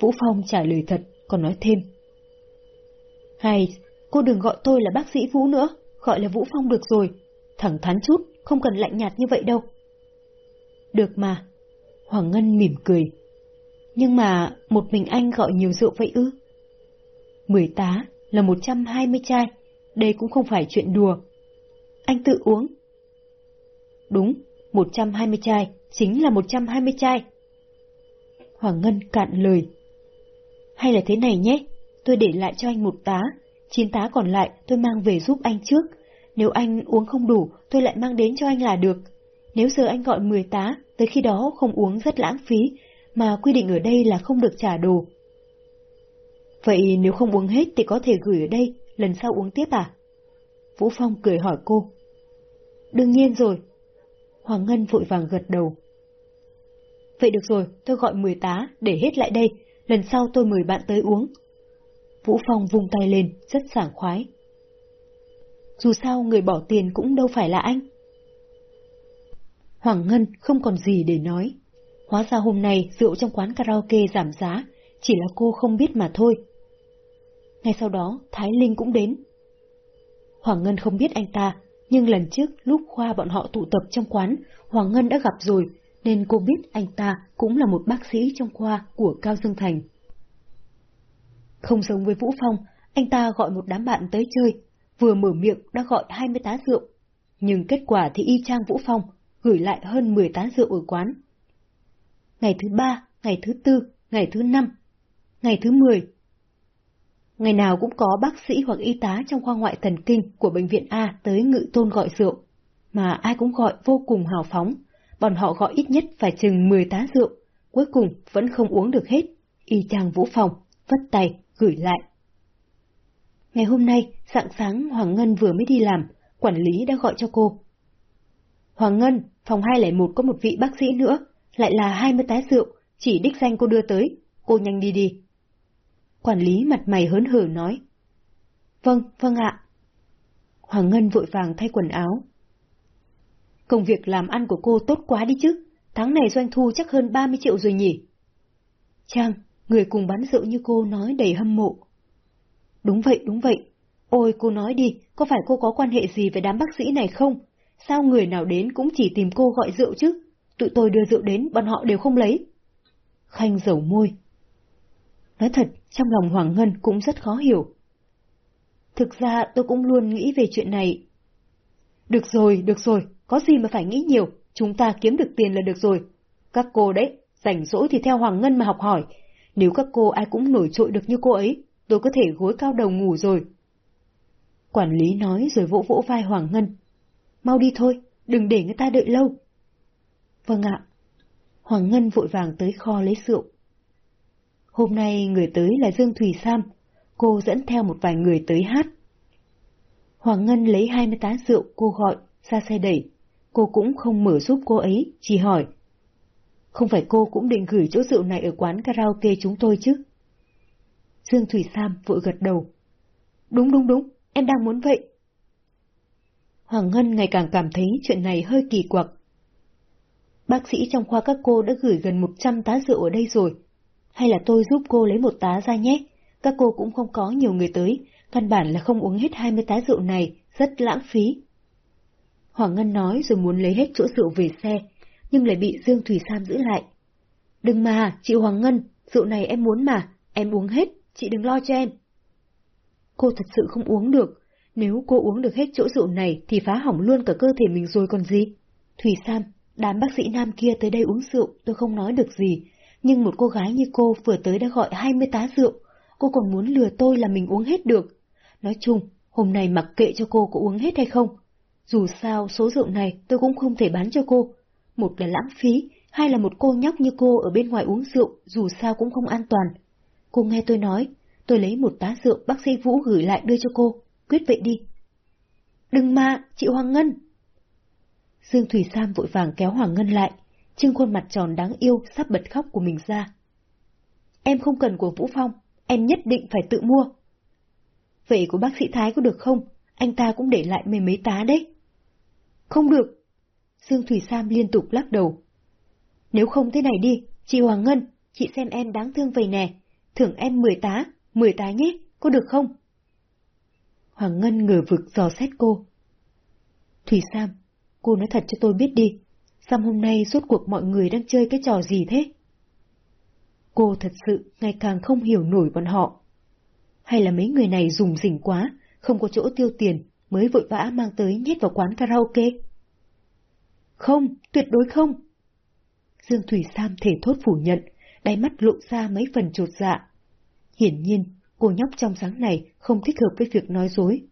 Vũ Phong trả lời thật, còn nói thêm. Hay, cô đừng gọi tôi là bác sĩ Vũ nữa, gọi là Vũ Phong được rồi. Thẳng thắn chút, không cần lạnh nhạt như vậy đâu. Được mà. Hoàng Ngân mỉm cười. Nhưng mà một mình anh gọi nhiều rượu vậy ư? Mười tá là một trăm hai mươi chai, đây cũng không phải chuyện đùa. Anh tự uống. Đúng, một trăm hai mươi chai, chính là một trăm hai mươi chai. Hoàng Ngân cạn lời. Hay là thế này nhé, tôi để lại cho anh một tá, chín tá còn lại tôi mang về giúp anh trước. Nếu anh uống không đủ, tôi lại mang đến cho anh là được. Nếu giờ anh gọi 10 tá, tới khi đó không uống rất lãng phí, mà quy định ở đây là không được trả đồ. Vậy nếu không uống hết thì có thể gửi ở đây, lần sau uống tiếp à? Vũ Phong cười hỏi cô. Đương nhiên rồi. Hoàng Ngân vội vàng gật đầu. Vậy được rồi, tôi gọi 10 tá, để hết lại đây, lần sau tôi mời bạn tới uống. Vũ Phong vung tay lên, rất sảng khoái. Dù sao người bỏ tiền cũng đâu phải là anh. Hoàng Ngân không còn gì để nói. Hóa ra hôm nay rượu trong quán karaoke giảm giá, chỉ là cô không biết mà thôi. Ngay sau đó, Thái Linh cũng đến. Hoàng Ngân không biết anh ta, nhưng lần trước lúc Khoa bọn họ tụ tập trong quán, Hoàng Ngân đã gặp rồi, nên cô biết anh ta cũng là một bác sĩ trong khoa của Cao Dương Thành. Không giống với Vũ Phong, anh ta gọi một đám bạn tới chơi, vừa mở miệng đã gọi 20 tá rượu. Nhưng kết quả thì y chang Vũ Phong, gửi lại hơn 10 tá rượu ở quán. Ngày thứ ba, ngày thứ tư, ngày thứ năm, ngày thứ mười. Ngày nào cũng có bác sĩ hoặc y tá trong khoa ngoại thần kinh của bệnh viện A tới ngự tôn gọi rượu, mà ai cũng gọi vô cùng hào phóng. Bọn họ gọi ít nhất phải chừng 10 tá rượu, cuối cùng vẫn không uống được hết. Y chang Vũ Phong, vất tay, gửi lại. Ngày hôm nay, sáng sáng Hoàng Ngân vừa mới đi làm, quản lý đã gọi cho cô. Hoàng Ngân, phòng 201 có một vị bác sĩ nữa, lại là 20 tái rượu, chỉ đích danh cô đưa tới, cô nhanh đi đi. Quản lý mặt mày hớn hở nói. Vâng, vâng ạ. Hoàng Ngân vội vàng thay quần áo. Công việc làm ăn của cô tốt quá đi chứ, tháng này doanh thu chắc hơn 30 triệu rồi nhỉ? Trang, người cùng bán rượu như cô nói đầy hâm mộ. Đúng vậy, đúng vậy. Ôi, cô nói đi, có phải cô có quan hệ gì với đám bác sĩ này không? Sao người nào đến cũng chỉ tìm cô gọi rượu chứ? Tụi tôi đưa rượu đến, bọn họ đều không lấy. Khanh dầu môi. Nói thật, trong lòng Hoàng Ngân cũng rất khó hiểu. Thực ra tôi cũng luôn nghĩ về chuyện này. Được rồi, được rồi, có gì mà phải nghĩ nhiều, chúng ta kiếm được tiền là được rồi. Các cô đấy, rảnh rỗi thì theo Hoàng Ngân mà học hỏi. Nếu các cô ai cũng nổi trội được như cô ấy, tôi có thể gối cao đầu ngủ rồi. Quản lý nói rồi vỗ vỗ vai Hoàng Ngân. Mau đi thôi, đừng để người ta đợi lâu. Vâng ạ. Hoàng Ngân vội vàng tới kho lấy rượu. Hôm nay người tới là Dương Thùy Sam, cô dẫn theo một vài người tới hát. Hoàng Ngân lấy hai mươi tá rượu cô gọi, ra xe đẩy. Cô cũng không mở giúp cô ấy, chỉ hỏi. Không phải cô cũng định gửi chỗ rượu này ở quán karaoke chúng tôi chứ? Dương Thủy Sam vội gật đầu. Đúng đúng đúng, em đang muốn vậy. Hoàng Ngân ngày càng cảm thấy chuyện này hơi kỳ quặc. Bác sĩ trong khoa các cô đã gửi gần 100 tá rượu ở đây rồi. Hay là tôi giúp cô lấy một tá ra nhé? Các cô cũng không có nhiều người tới, căn bản là không uống hết 20 tá rượu này, rất lãng phí. Hoàng Ngân nói rồi muốn lấy hết chỗ rượu về xe, nhưng lại bị Dương Thủy Sam giữ lại. Đừng mà, chị Hoàng Ngân, rượu này em muốn mà, em uống hết, chị đừng lo cho em. Cô thật sự không uống được, nếu cô uống được hết chỗ rượu này thì phá hỏng luôn cả cơ thể mình rồi còn gì. Thủy Sam, Đám bác sĩ nam kia tới đây uống rượu, tôi không nói được gì. Nhưng một cô gái như cô vừa tới đã gọi 20 tá rượu. Cô còn muốn lừa tôi là mình uống hết được. Nói chung, hôm nay mặc kệ cho cô có uống hết hay không. Dù sao, số rượu này tôi cũng không thể bán cho cô. Một là lãng phí, hai là một cô nhóc như cô ở bên ngoài uống rượu, dù sao cũng không an toàn. Cô nghe tôi nói, tôi lấy một tá rượu bác sĩ Vũ gửi lại đưa cho cô, quyết vậy đi. Đừng mà, chị Hoàng Ngân! Dương Thủy Sam vội vàng kéo Hoàng Ngân lại, trưng khuôn mặt tròn đáng yêu sắp bật khóc của mình ra. Em không cần của Vũ Phong, em nhất định phải tự mua. Vậy của bác sĩ Thái có được không? Anh ta cũng để lại mấy mấy tá đấy. Không được. Dương Thủy Sam liên tục lắc đầu. Nếu không thế này đi, chị Hoàng Ngân, chị xem em đáng thương vậy nè, thưởng em 10 tá, 10 tá nhé, có được không? Hoàng Ngân ngửa vực dò xét cô. Thủy Sam, cô nói thật cho tôi biết đi, sao hôm nay suốt cuộc mọi người đang chơi cái trò gì thế? Cô thật sự ngày càng không hiểu nổi bọn họ. Hay là mấy người này dùng rỉnh quá, không có chỗ tiêu tiền, mới vội vã mang tới nhét vào quán karaoke? Không, tuyệt đối không. Dương Thủy Sam thể thốt phủ nhận, đáy mắt lộ ra mấy phần trột dạ. Hiển nhiên, cô nhóc trong sáng này không thích hợp với việc nói dối.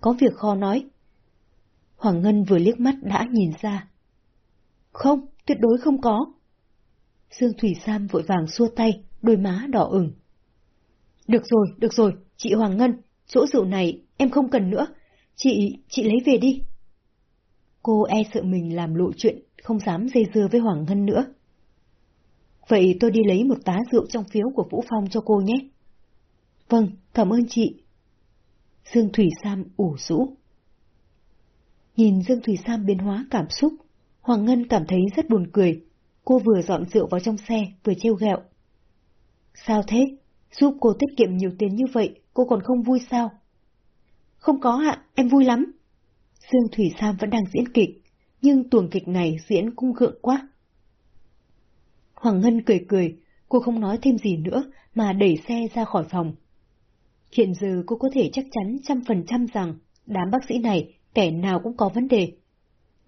Có việc khó nói. Hoàng Ngân vừa liếc mắt đã nhìn ra. Không, tuyệt đối không có. Dương Thủy Sam vội vàng xua tay, đôi má đỏ ửng. Được rồi, được rồi, chị Hoàng Ngân, chỗ rượu này em không cần nữa. Chị, chị lấy về đi. Cô e sợ mình làm lộ chuyện, không dám dây dưa với Hoàng Ngân nữa. Vậy tôi đi lấy một tá rượu trong phiếu của Vũ Phong cho cô nhé. Vâng, cảm ơn chị. Dương Thủy Sam ủ rũ. Nhìn Dương Thủy Sam biến hóa cảm xúc, Hoàng Ngân cảm thấy rất buồn cười. Cô vừa dọn rượu vào trong xe, vừa trêu ghẹo. Sao thế? Giúp cô tiết kiệm nhiều tiền như vậy, cô còn không vui sao? Không có ạ, em vui lắm. Dương Thủy Sam vẫn đang diễn kịch, nhưng tuồng kịch này diễn cung gượng quá. Hoàng Ngân cười cười, cô không nói thêm gì nữa mà đẩy xe ra khỏi phòng. Hiện giờ cô có thể chắc chắn trăm phần trăm rằng đám bác sĩ này kẻ nào cũng có vấn đề.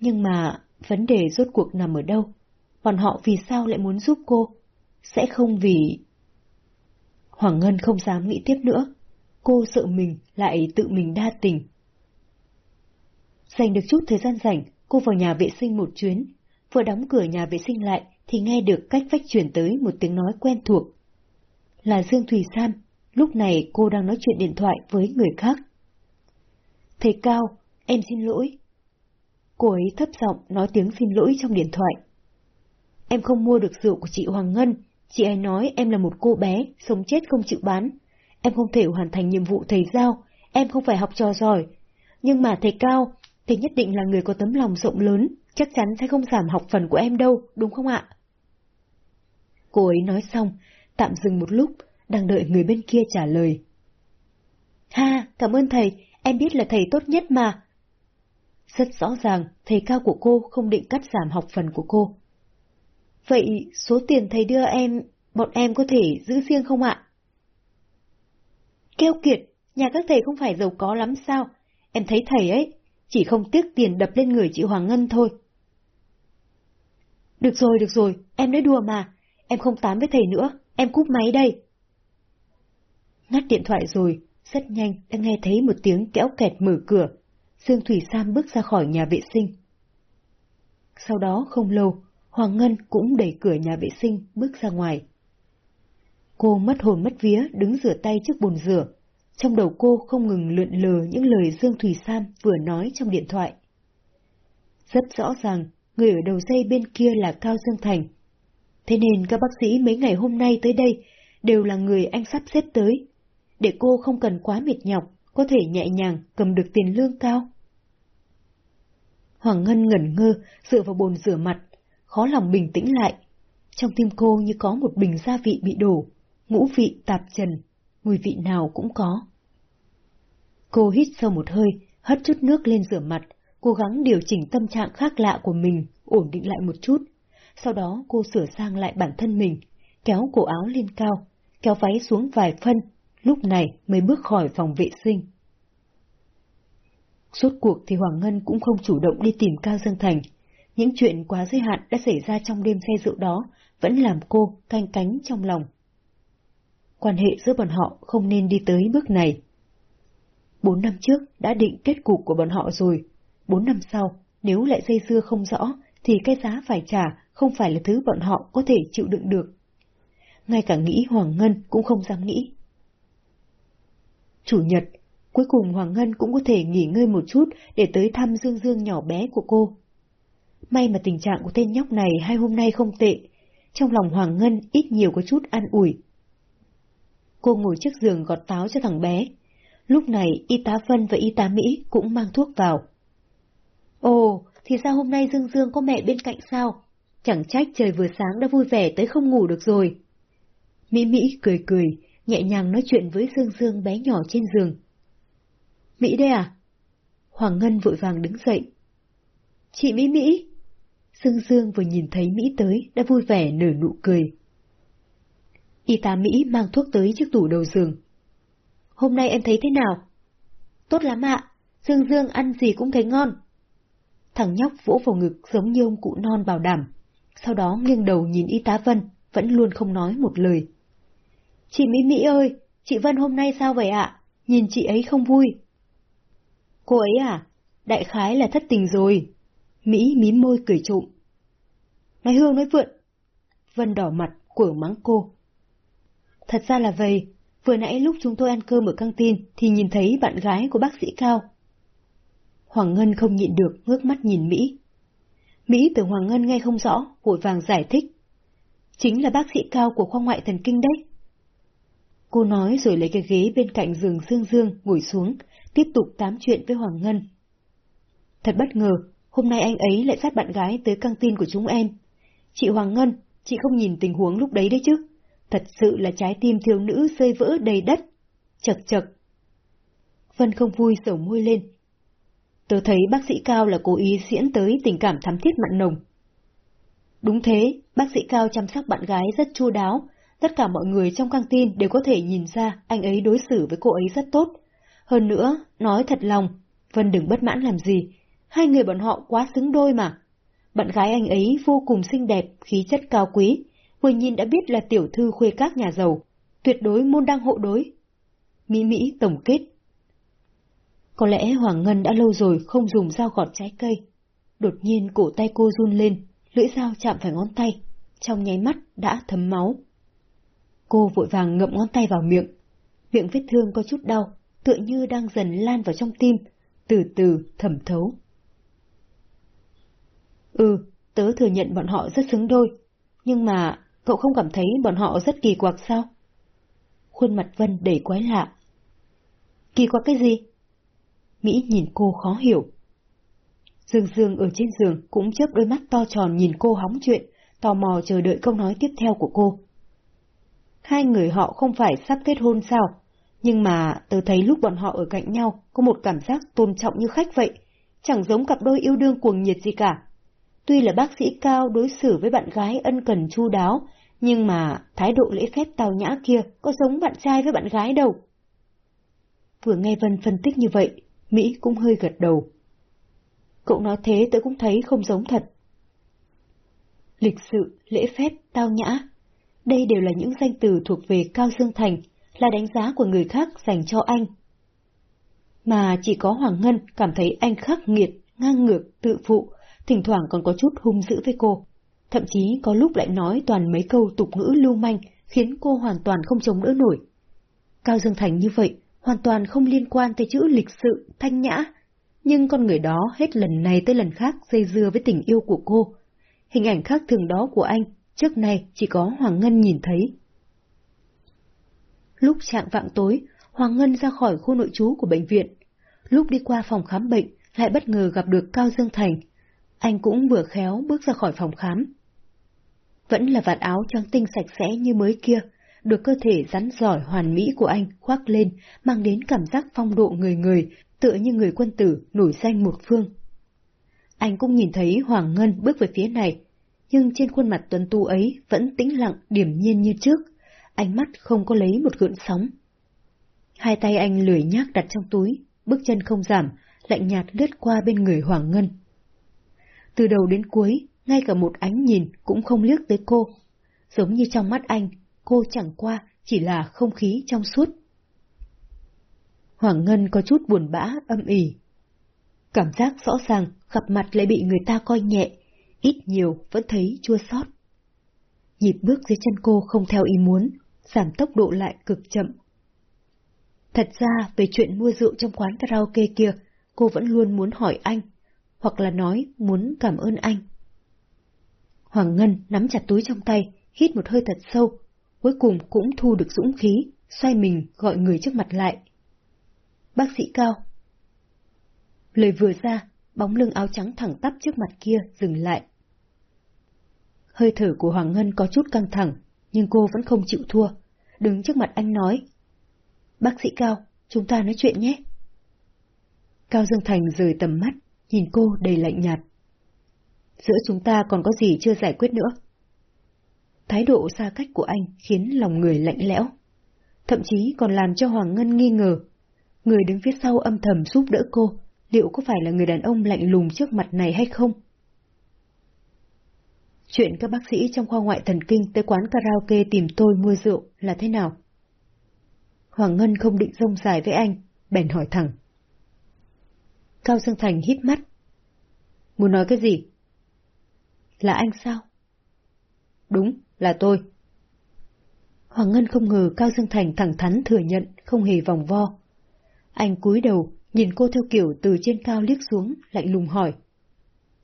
Nhưng mà vấn đề rốt cuộc nằm ở đâu? Bọn họ vì sao lại muốn giúp cô? Sẽ không vì... Hoàng Ngân không dám nghĩ tiếp nữa. Cô sợ mình lại tự mình đa tình. Dành được chút thời gian rảnh, cô vào nhà vệ sinh một chuyến. Vừa đóng cửa nhà vệ sinh lại thì nghe được cách vách chuyển tới một tiếng nói quen thuộc. Là Dương Thùy Sam, lúc này cô đang nói chuyện điện thoại với người khác. Thầy Cao, em xin lỗi. Cô ấy thấp giọng nói tiếng xin lỗi trong điện thoại. Em không mua được rượu của chị Hoàng Ngân, chị ấy nói em là một cô bé, sống chết không chịu bán. Em không thể hoàn thành nhiệm vụ thầy giao, em không phải học trò giỏi. Nhưng mà thầy Cao, thì nhất định là người có tấm lòng rộng lớn, chắc chắn sẽ không giảm học phần của em đâu, đúng không ạ? Cô ấy nói xong, tạm dừng một lúc, đang đợi người bên kia trả lời. Ha, cảm ơn thầy, em biết là thầy tốt nhất mà. Rất rõ ràng, thầy cao của cô không định cắt giảm học phần của cô. Vậy số tiền thầy đưa em, bọn em có thể giữ riêng không ạ? Kêu kiệt, nhà các thầy không phải giàu có lắm sao? Em thấy thầy ấy, chỉ không tiếc tiền đập lên người chị Hoàng Ngân thôi. Được rồi, được rồi, em nói đùa mà, em không tán với thầy nữa, em cúp máy đây. Ngắt điện thoại rồi, rất nhanh đã nghe thấy một tiếng kéo kẹt mở cửa. Dương Thủy Sam bước ra khỏi nhà vệ sinh. Sau đó không lâu, Hoàng Ngân cũng đẩy cửa nhà vệ sinh bước ra ngoài. Cô mất hồn mất vía đứng rửa tay trước bồn rửa. Trong đầu cô không ngừng lượn lờ những lời Dương Thủy Sam vừa nói trong điện thoại. Rất rõ ràng, người ở đầu dây bên kia là Cao Dương Thành. Thế nên các bác sĩ mấy ngày hôm nay tới đây đều là người anh sắp xếp tới, để cô không cần quá mệt nhọc, có thể nhẹ nhàng cầm được tiền lương cao. Hoàng Ngân ngẩn ngơ, dựa vào bồn rửa mặt, khó lòng bình tĩnh lại. Trong tim cô như có một bình gia vị bị đổ, ngũ vị tạp trần, mùi vị nào cũng có. Cô hít sâu một hơi, hất chút nước lên rửa mặt, cố gắng điều chỉnh tâm trạng khác lạ của mình, ổn định lại một chút. Sau đó cô sửa sang lại bản thân mình, kéo cổ áo lên cao, kéo váy xuống vài phân, lúc này mới bước khỏi phòng vệ sinh. Suốt cuộc thì Hoàng Ngân cũng không chủ động đi tìm Cao Dương Thành. những chuyện quá giới hạn đã xảy ra trong đêm say rượu đó vẫn làm cô canh cánh trong lòng. Quan hệ giữa bọn họ không nên đi tới bước này. Bốn năm trước đã định kết cục của bọn họ rồi. Bốn năm sau, nếu lại dây dưa không rõ, thì cái giá phải trả không phải là thứ bọn họ có thể chịu đựng được. Ngay cả nghĩ Hoàng Ngân cũng không dám nghĩ. Chủ nhật, cuối cùng Hoàng Ngân cũng có thể nghỉ ngơi một chút để tới thăm Dương Dương nhỏ bé của cô. May mà tình trạng của tên nhóc này hai hôm nay không tệ, trong lòng Hoàng Ngân ít nhiều có chút an ủi. Cô ngồi trước giường gọt táo cho thằng bé. Lúc này y tá Vân và y tá Mỹ cũng mang thuốc vào. Ồ, thì sao hôm nay Dương Dương có mẹ bên cạnh sao? Chẳng trách trời vừa sáng đã vui vẻ tới không ngủ được rồi. Mỹ Mỹ cười cười, nhẹ nhàng nói chuyện với Dương Dương bé nhỏ trên giường. Mỹ đây à? Hoàng Ngân vội vàng đứng dậy. Chị Mỹ Mỹ! Dương Dương vừa nhìn thấy Mỹ tới đã vui vẻ nở nụ cười. Y tá Mỹ mang thuốc tới chiếc tủ đầu giường. Hôm nay em thấy thế nào? Tốt lắm ạ, Dương Dương ăn gì cũng thấy ngon. Thằng nhóc vỗ vào ngực giống như ông cụ non bảo đảm, sau đó nghiêng đầu nhìn y tá Vân, vẫn luôn không nói một lời. Chị Mỹ Mỹ ơi, chị Vân hôm nay sao vậy ạ? Nhìn chị ấy không vui. Cô ấy à? Đại khái là thất tình rồi. Mỹ mím môi cười trộm. Nói hương nói vượn. Vân đỏ mặt, quở mắng cô. Thật ra là vậy, vừa nãy lúc chúng tôi ăn cơm ở căng tin thì nhìn thấy bạn gái của bác sĩ Cao. Hoàng Ngân không nhịn được ngước mắt nhìn Mỹ. Mỹ tưởng Hoàng Ngân nghe không rõ, vội vàng giải thích. Chính là bác sĩ Cao của khoa ngoại thần kinh đấy. Cô nói rồi lấy cái ghế bên cạnh giường Dương Dương ngồi xuống, tiếp tục tám chuyện với Hoàng Ngân. Thật bất ngờ, hôm nay anh ấy lại dắt bạn gái tới căng tin của chúng em. Chị Hoàng Ngân, chị không nhìn tình huống lúc đấy đấy chứ. Thật sự là trái tim thiếu nữ rơi vỡ đầy đất. Chật chật. Vân không vui sầu môi lên. Tớ thấy bác sĩ Cao là cố ý diễn tới tình cảm thắm thiết mặn nồng. Đúng thế, bác sĩ Cao chăm sóc bạn gái rất chu đáo, tất cả mọi người trong căng tin đều có thể nhìn ra anh ấy đối xử với cô ấy rất tốt. Hơn nữa, nói thật lòng, Vân đừng bất mãn làm gì, hai người bọn họ quá xứng đôi mà. Bạn gái anh ấy vô cùng xinh đẹp, khí chất cao quý, vừa nhìn đã biết là tiểu thư khuê các nhà giàu, tuyệt đối môn đăng hộ đối. Mỹ Mỹ tổng kết Có lẽ Hoàng Ngân đã lâu rồi không dùng dao gọt trái cây. Đột nhiên cổ tay cô run lên, lưỡi dao chạm phải ngón tay, trong nháy mắt đã thấm máu. Cô vội vàng ngậm ngón tay vào miệng. Miệng vết thương có chút đau, tựa như đang dần lan vào trong tim, từ từ thẩm thấu. Ừ, tớ thừa nhận bọn họ rất xứng đôi, nhưng mà cậu không cảm thấy bọn họ rất kỳ quặc sao? Khuôn mặt Vân đầy quái lạ. Kỳ quặc cái gì? Mỹ nhìn cô khó hiểu. Dương Dương ở trên giường cũng chớp đôi mắt to tròn nhìn cô hóng chuyện, tò mò chờ đợi câu nói tiếp theo của cô. Hai người họ không phải sắp kết hôn sao? Nhưng mà tớ thấy lúc bọn họ ở cạnh nhau có một cảm giác tôn trọng như khách vậy, chẳng giống cặp đôi yêu đương cuồng nhiệt gì cả. Tuy là bác sĩ Cao đối xử với bạn gái ân cần chu đáo, nhưng mà thái độ lễ phép tào nhã kia có giống bạn trai với bạn gái đâu. Vừa nghe Vân phân tích như vậy, Mỹ cũng hơi gật đầu. Cậu nói thế tôi cũng thấy không giống thật. Lịch sự, lễ phép, tao nhã, đây đều là những danh từ thuộc về Cao Dương Thành, là đánh giá của người khác dành cho anh. Mà chỉ có Hoàng Ngân cảm thấy anh khắc nghiệt, ngang ngược, tự phụ, thỉnh thoảng còn có chút hung dữ với cô. Thậm chí có lúc lại nói toàn mấy câu tục ngữ lưu manh, khiến cô hoàn toàn không chống đỡ nổi. Cao Dương Thành như vậy, hoàn toàn không liên quan tới chữ lịch sự, thanh nhã. Nhưng con người đó hết lần này tới lần khác dây dưa với tình yêu của cô. Hình ảnh khác thường đó của anh, trước nay chỉ có Hoàng Ngân nhìn thấy. Lúc trạng vạng tối, Hoàng Ngân ra khỏi khu nội trú của bệnh viện. Lúc đi qua phòng khám bệnh, lại bất ngờ gặp được Cao Dương Thành. Anh cũng vừa khéo bước ra khỏi phòng khám. Vẫn là vạt áo trắng tinh sạch sẽ như mới kia, được cơ thể rắn giỏi hoàn mỹ của anh khoác lên, mang đến cảm giác phong độ người người, tựa như người quân tử nổi danh một phương. Anh cũng nhìn thấy Hoàng Ngân bước về phía này, nhưng trên khuôn mặt tuấn tu ấy vẫn tĩnh lặng, điểm nhiên như trước, ánh mắt không có lấy một gợn sóng. Hai tay anh lười nhác đặt trong túi, bước chân không giảm, lạnh nhạt lướt qua bên người Hoàng Ngân. Từ đầu đến cuối, ngay cả một ánh nhìn cũng không liếc tới cô. Giống như trong mắt anh, cô chẳng qua chỉ là không khí trong suốt. Hoàng Ngân có chút buồn bã, âm ỉ. Cảm giác rõ ràng gặp mặt lại bị người ta coi nhẹ, ít nhiều vẫn thấy chua xót. Nhịp bước dưới chân cô không theo ý muốn, giảm tốc độ lại cực chậm. Thật ra về chuyện mua rượu trong quán karaoke kia, cô vẫn luôn muốn hỏi anh, hoặc là nói muốn cảm ơn anh. Hoàng Ngân nắm chặt túi trong tay, hít một hơi thật sâu, cuối cùng cũng thu được dũng khí, xoay mình gọi người trước mặt lại. Bác sĩ Cao. Lời vừa ra, bóng lưng áo trắng thẳng tắp trước mặt kia dừng lại. Hơi thở của Hoàng Ngân có chút căng thẳng, nhưng cô vẫn không chịu thua, đứng trước mặt anh nói. Bác sĩ Cao, chúng ta nói chuyện nhé. Cao Dương Thành rời tầm mắt, nhìn cô đầy lạnh nhạt. Giữa chúng ta còn có gì chưa giải quyết nữa? Thái độ xa cách của anh khiến lòng người lạnh lẽo. Thậm chí còn làm cho Hoàng Ngân nghi ngờ. Người đứng phía sau âm thầm giúp đỡ cô, liệu có phải là người đàn ông lạnh lùng trước mặt này hay không? Chuyện các bác sĩ trong khoa ngoại thần kinh tới quán karaoke tìm tôi mua rượu là thế nào? Hoàng Ngân không định rông dài với anh, bèn hỏi thẳng. Cao Dương Thành hít mắt. Muốn nói cái gì? Là anh sao? Đúng, là tôi. Hoàng Ngân không ngờ Cao Dương Thành thẳng thắn thừa nhận, không hề vòng vo. Anh cúi đầu, nhìn cô theo kiểu từ trên cao liếc xuống, lạnh lùng hỏi.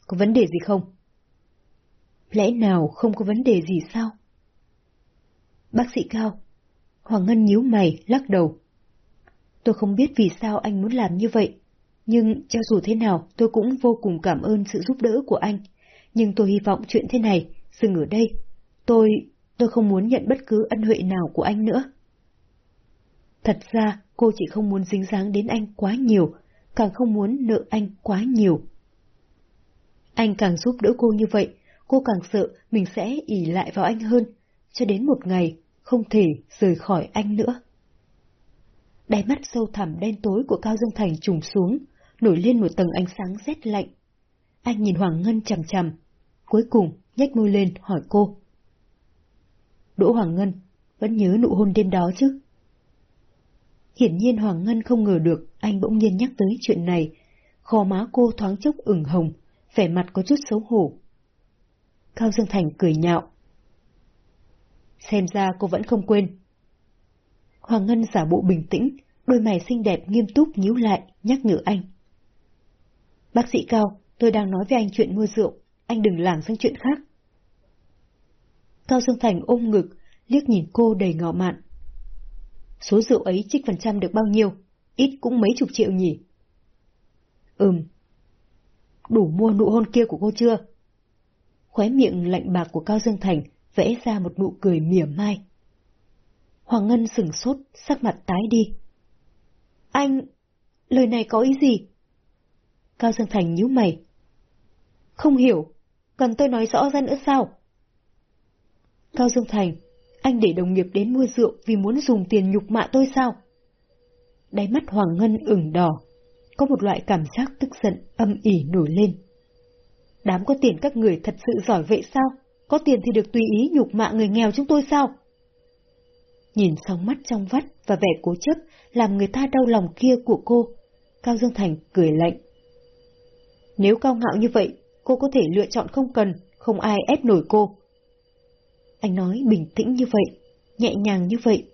Có vấn đề gì không? Lẽ nào không có vấn đề gì sao? Bác sĩ Cao. Hoàng Ngân nhíu mày, lắc đầu. Tôi không biết vì sao anh muốn làm như vậy, nhưng cho dù thế nào tôi cũng vô cùng cảm ơn sự giúp đỡ của anh. Nhưng tôi hy vọng chuyện thế này, dừng ở đây. Tôi, tôi không muốn nhận bất cứ ân huệ nào của anh nữa. Thật ra, cô chỉ không muốn dính dáng đến anh quá nhiều, càng không muốn nợ anh quá nhiều. Anh càng giúp đỡ cô như vậy, cô càng sợ mình sẽ ỉ lại vào anh hơn, cho đến một ngày không thể rời khỏi anh nữa. Đáy mắt sâu thẳm đen tối của Cao Dương Thành trùng xuống, nổi lên một tầng ánh sáng rét lạnh. Anh nhìn Hoàng Ngân chằm chằm, cuối cùng nhếch môi lên hỏi cô. Đỗ Hoàng Ngân, vẫn nhớ nụ hôn đêm đó chứ? Hiển nhiên Hoàng Ngân không ngờ được anh bỗng nhiên nhắc tới chuyện này, khò má cô thoáng chốc ửng hồng, vẻ mặt có chút xấu hổ. Cao Dương Thành cười nhạo. Xem ra cô vẫn không quên. Hoàng Ngân giả bộ bình tĩnh, đôi mày xinh đẹp nghiêm túc nhíu lại, nhắc nhở anh. Bác sĩ Cao, tôi đang nói với anh chuyện mua rượu, anh đừng làm sang chuyện khác. Cao Dương Thành ôm ngực, liếc nhìn cô đầy ngọ mạn. Số rượu ấy trích phần trăm được bao nhiêu? Ít cũng mấy chục triệu nhỉ? Ừm. Đủ mua nụ hôn kia của cô chưa? Khóe miệng lạnh bạc của Cao Dương Thành vẽ ra một nụ cười mỉa mai. Hoàng Ngân sừng sốt, sắc mặt tái đi. Anh... lời này có ý gì? Cao Dương Thành nhíu mày. Không hiểu, cần tôi nói rõ ra nữa sao? Cao Dương Thành, anh để đồng nghiệp đến mua rượu vì muốn dùng tiền nhục mạ tôi sao? Đáy mắt Hoàng Ngân ửng đỏ, có một loại cảm giác tức giận âm ỉ nổi lên. Đám có tiền các người thật sự giỏi vậy sao? Có tiền thì được tùy ý nhục mạ người nghèo chúng tôi sao? Nhìn sóng mắt trong vắt và vẻ cố chấp làm người ta đau lòng kia của cô, Cao Dương Thành cười lạnh. Nếu cao ngạo như vậy, cô có thể lựa chọn không cần, không ai ép nổi cô. Anh nói bình tĩnh như vậy, nhẹ nhàng như vậy.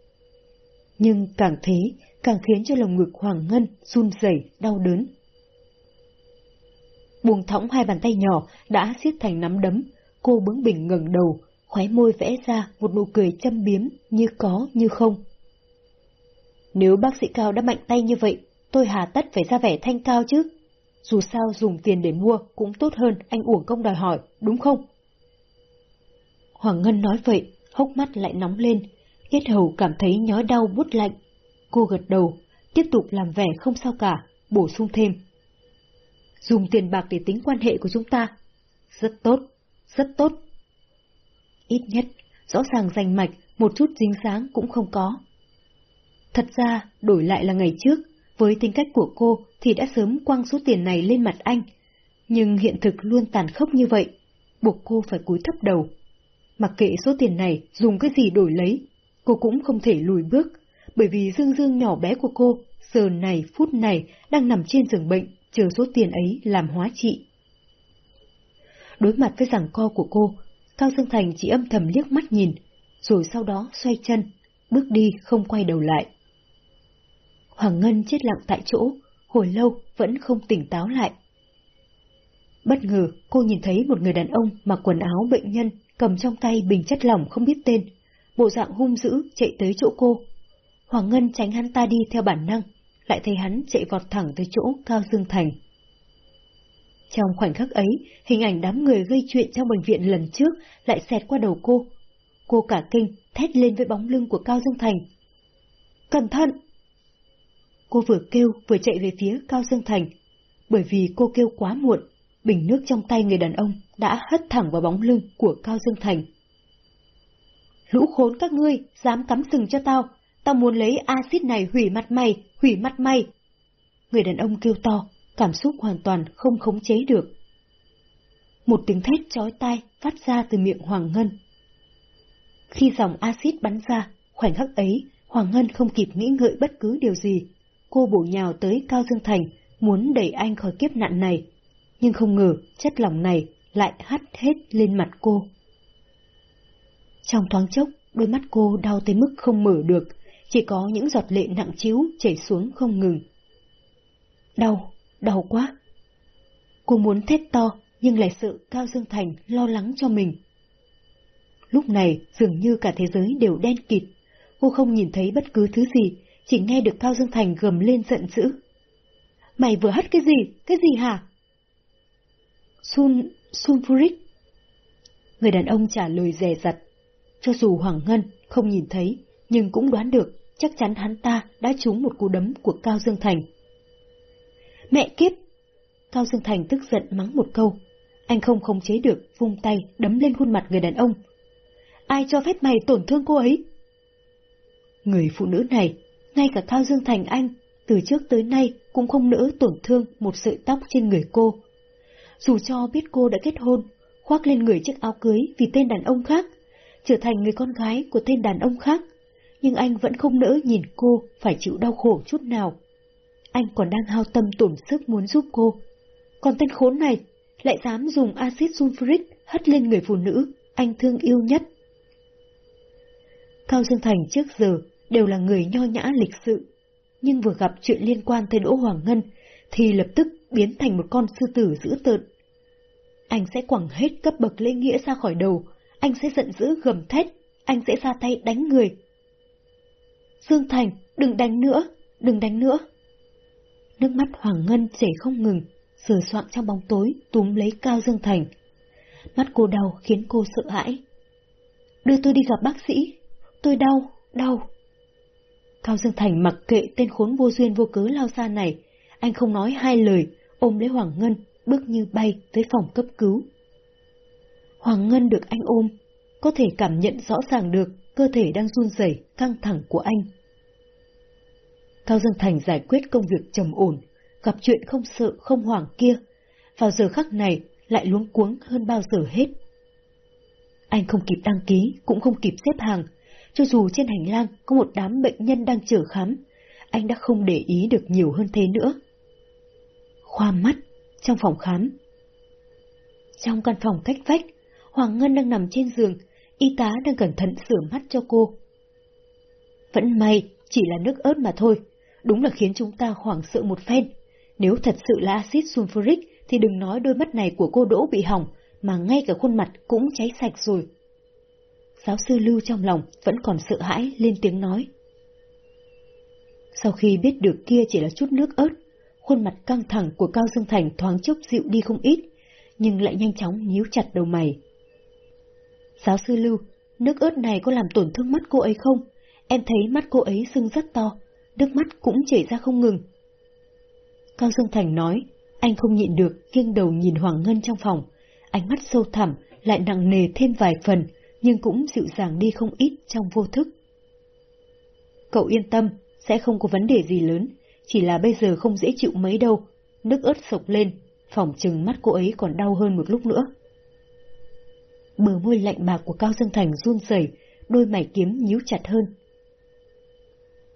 Nhưng càng thế, càng khiến cho lồng ngực Hoàng Ngân run rẩy đau đớn. Buông thõng hai bàn tay nhỏ đã siết thành nắm đấm, cô bướng bỉnh ngẩng đầu, khóe môi vẽ ra một nụ cười châm biếm như có như không. Nếu bác sĩ Cao đã mạnh tay như vậy, tôi hà tất phải ra vẻ thanh cao chứ. Dù sao dùng tiền để mua cũng tốt hơn anh uổng công đòi hỏi, đúng không? Hoàng Ngân nói vậy, hốc mắt lại nóng lên, yết hầu cảm thấy nhói đau bút lạnh. Cô gật đầu, tiếp tục làm vẻ không sao cả, bổ sung thêm. Dùng tiền bạc để tính quan hệ của chúng ta. Rất tốt, rất tốt. Ít nhất, rõ ràng rành mạch, một chút dính sáng cũng không có. Thật ra, đổi lại là ngày trước, với tính cách của cô thì đã sớm quăng số tiền này lên mặt anh. Nhưng hiện thực luôn tàn khốc như vậy, buộc cô phải cúi thấp đầu. Mặc kệ số tiền này dùng cái gì đổi lấy, cô cũng không thể lùi bước, bởi vì dương dương nhỏ bé của cô, giờ này phút này đang nằm trên giường bệnh, chờ số tiền ấy làm hóa trị. Đối mặt với giảng co của cô, Cao Dương Thành chỉ âm thầm liếc mắt nhìn, rồi sau đó xoay chân, bước đi không quay đầu lại. Hoàng Ngân chết lặng tại chỗ, hồi lâu vẫn không tỉnh táo lại. Bất ngờ, cô nhìn thấy một người đàn ông mặc quần áo bệnh nhân, cầm trong tay bình chất lỏng không biết tên, bộ dạng hung dữ chạy tới chỗ cô. Hoàng Ngân tránh hắn ta đi theo bản năng, lại thấy hắn chạy vọt thẳng tới chỗ Cao Dương Thành. Trong khoảnh khắc ấy, hình ảnh đám người gây chuyện trong bệnh viện lần trước lại xẹt qua đầu cô. Cô cả kinh, thét lên với bóng lưng của Cao Dương Thành. Cẩn thận! Cô vừa kêu vừa chạy về phía Cao Dương Thành. Bởi vì cô kêu quá muộn, bình nước trong tay người đàn ông đã hất thẳng vào bóng lưng của Cao Dương Thành. Lũ khốn các ngươi, dám cắm sừng cho tao, tao muốn lấy axit này hủy mặt mày, hủy mặt mày. Người đàn ông kêu to, cảm xúc hoàn toàn không khống chế được. Một tiếng thét chói tai phát ra từ miệng Hoàng Ngân. Khi dòng axit bắn ra, khoảnh khắc ấy, Hoàng Ngân không kịp nghĩ ngợi bất cứ điều gì. Cô bổ nhào tới Cao Dương Thành, muốn đẩy anh khỏi kiếp nạn này. Nhưng không ngờ chất lỏng này lại hắt hết lên mặt cô. Trong thoáng chốc, đôi mắt cô đau tới mức không mở được, chỉ có những giọt lệ nặng chiếu chảy xuống không ngừng. Đau, đau quá. Cô muốn thét to, nhưng lại sợ Cao Dương Thành lo lắng cho mình. Lúc này, dường như cả thế giới đều đen kịt. Cô không nhìn thấy bất cứ thứ gì, chỉ nghe được Cao Dương Thành gầm lên giận dữ. Mày vừa hất cái gì? Cái gì hả? Sun... Sulfuric. Người đàn ông trả lời rè rặt. Cho dù Hoàng Ngân không nhìn thấy, nhưng cũng đoán được chắc chắn hắn ta đã trúng một cú đấm của Cao Dương Thành. Mẹ kiếp! Cao Dương Thành tức giận mắng một câu. Anh không khống chế được, vung tay, đấm lên khuôn mặt người đàn ông. Ai cho phép mày tổn thương cô ấy? Người phụ nữ này, ngay cả Cao Dương Thành anh, từ trước tới nay cũng không nỡ tổn thương một sợi tóc trên người cô. Dù cho biết cô đã kết hôn, khoác lên người chiếc áo cưới vì tên đàn ông khác, trở thành người con gái của tên đàn ông khác, nhưng anh vẫn không nỡ nhìn cô phải chịu đau khổ chút nào. Anh còn đang hao tâm tổn sức muốn giúp cô. Còn tên khốn này lại dám dùng axit sulfuric hất lên người phụ nữ anh thương yêu nhất. Cao Dương Thành trước giờ đều là người nho nhã lịch sự, nhưng vừa gặp chuyện liên quan tới Đỗ Hoàng Ngân thì lập tức biến thành một con sư tử dữ tợn. Anh sẽ quẳng hết cấp bậc lễ nghĩa ra khỏi đầu, anh sẽ giận dữ gầm thét, anh sẽ ra tay đánh người. Dương Thành, đừng đánh nữa, đừng đánh nữa. Nước mắt Hoàng Ngân chảy không ngừng, sửa soạn trong bóng tối, túm lấy Cao Dương Thành. Mắt cô đau khiến cô sợ hãi. Đưa tôi đi gặp bác sĩ. Tôi đau, đau. Cao Dương Thành mặc kệ tên khốn vô duyên vô cớ lao xa này. Anh không nói hai lời, ôm lấy Hoàng Ngân, bước như bay tới phòng cấp cứu. Hoàng Ngân được anh ôm, có thể cảm nhận rõ ràng được cơ thể đang run rẩy, căng thẳng của anh. Cao Dương Thành giải quyết công việc trầm ổn, gặp chuyện không sợ không hoảng kia, vào giờ khắc này lại luống cuống hơn bao giờ hết. Anh không kịp đăng ký, cũng không kịp xếp hàng, cho dù trên hành lang có một đám bệnh nhân đang chờ khám, anh đã không để ý được nhiều hơn thế nữa. Khoa mắt, trong phòng khám. Trong căn phòng cách vách, Hoàng Ngân đang nằm trên giường, y tá đang cẩn thận sửa mắt cho cô. Vẫn may, chỉ là nước ớt mà thôi, đúng là khiến chúng ta hoảng sợ một phen. Nếu thật sự là axit sulfuric thì đừng nói đôi mắt này của cô Đỗ bị hỏng, mà ngay cả khuôn mặt cũng cháy sạch rồi. Giáo sư Lưu trong lòng vẫn còn sợ hãi lên tiếng nói. Sau khi biết được kia chỉ là chút nước ớt, khuôn mặt căng thẳng của Cao Dương Thành thoáng chốc dịu đi không ít, nhưng lại nhanh chóng nhíu chặt đầu mày. Giáo sư Lưu, nước ớt này có làm tổn thương mắt cô ấy không? Em thấy mắt cô ấy sưng rất to, nước mắt cũng chảy ra không ngừng. Cao Dương Thành nói, anh không nhịn được, nghiêng đầu nhìn Hoàng Ngân trong phòng, ánh mắt sâu thẳm, lại nặng nề thêm vài phần, nhưng cũng dịu dàng đi không ít trong vô thức. Cậu yên tâm, sẽ không có vấn đề gì lớn, chỉ là bây giờ không dễ chịu mấy đâu, nước ớt sộc lên, phòng chừng mắt cô ấy còn đau hơn một lúc nữa. Bờ môi lạnh bạc của Cao Dương Thành run rẩy, đôi mày kiếm nhíu chặt hơn.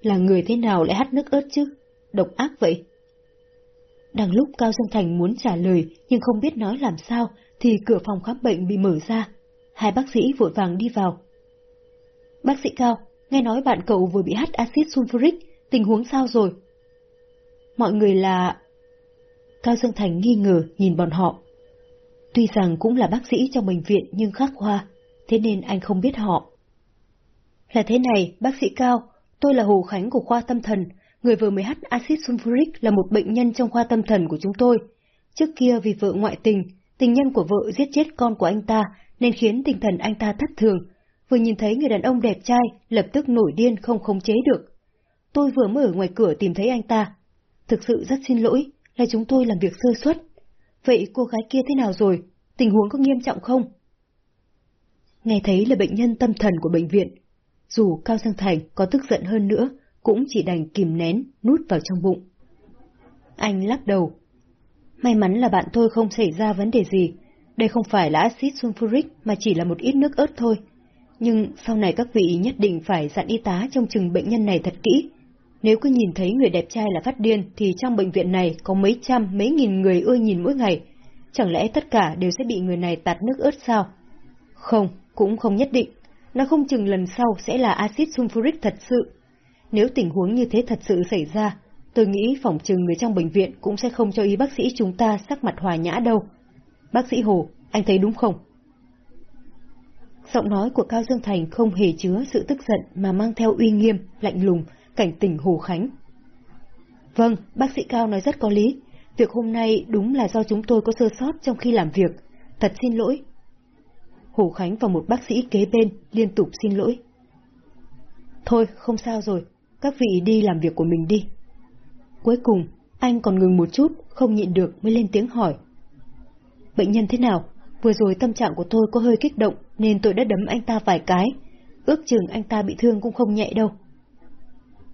Là người thế nào lại hắt nước ớt chứ? Độc ác vậy. Đang lúc Cao Dương Thành muốn trả lời nhưng không biết nói làm sao thì cửa phòng khám bệnh bị mở ra. Hai bác sĩ vội vàng đi vào. Bác sĩ Cao, nghe nói bạn cậu vừa bị hắt axit sulfuric, tình huống sao rồi? Mọi người là... Cao Dương Thành nghi ngờ nhìn bọn họ. Tuy rằng cũng là bác sĩ trong bệnh viện nhưng khác khoa, thế nên anh không biết họ. Là thế này, bác sĩ Cao, tôi là Hồ Khánh của khoa tâm thần, người vừa mới hắt axit sulfuric là một bệnh nhân trong khoa tâm thần của chúng tôi. Trước kia vì vợ ngoại tình, tình nhân của vợ giết chết con của anh ta nên khiến tinh thần anh ta thất thường. Vừa nhìn thấy người đàn ông đẹp trai, lập tức nổi điên không khống chế được. Tôi vừa mới ở ngoài cửa tìm thấy anh ta. Thực sự rất xin lỗi, là chúng tôi làm việc sơ suất. Vậy cô gái kia thế nào rồi? Tình huống có nghiêm trọng không? Nghe thấy là bệnh nhân tâm thần của bệnh viện. Dù Cao Giang Thành có tức giận hơn nữa, cũng chỉ đành kìm nén, nút vào trong bụng. Anh lắc đầu. May mắn là bạn tôi không xảy ra vấn đề gì. Đây không phải là axit sulfuric mà chỉ là một ít nước ớt thôi. Nhưng sau này các vị nhất định phải dặn y tá trong chừng bệnh nhân này thật kỹ. Nếu cứ nhìn thấy người đẹp trai là phát điên thì trong bệnh viện này có mấy trăm, mấy nghìn người ưa nhìn mỗi ngày. Chẳng lẽ tất cả đều sẽ bị người này tạt nước ớt sao? Không, cũng không nhất định. Nó không chừng lần sau sẽ là axit sulfuric thật sự. Nếu tình huống như thế thật sự xảy ra, tôi nghĩ phòng trừng người trong bệnh viện cũng sẽ không cho y bác sĩ chúng ta sắc mặt hòa nhã đâu. Bác sĩ Hồ, anh thấy đúng không? Giọng nói của Cao Dương Thành không hề chứa sự tức giận mà mang theo uy nghiêm, lạnh lùng, cảnh tỉnh Hồ Khánh. Vâng, bác sĩ Cao nói rất có lý. Việc hôm nay đúng là do chúng tôi có sơ sót trong khi làm việc. Thật xin lỗi. Hồ Khánh và một bác sĩ kế bên liên tục xin lỗi. Thôi, không sao rồi. Các vị đi làm việc của mình đi. Cuối cùng, anh còn ngừng một chút, không nhịn được mới lên tiếng hỏi. Bệnh nhân thế nào? Vừa rồi tâm trạng của tôi có hơi kích động nên tôi đã đấm anh ta vài cái. Ước chừng anh ta bị thương cũng không nhẹ đâu.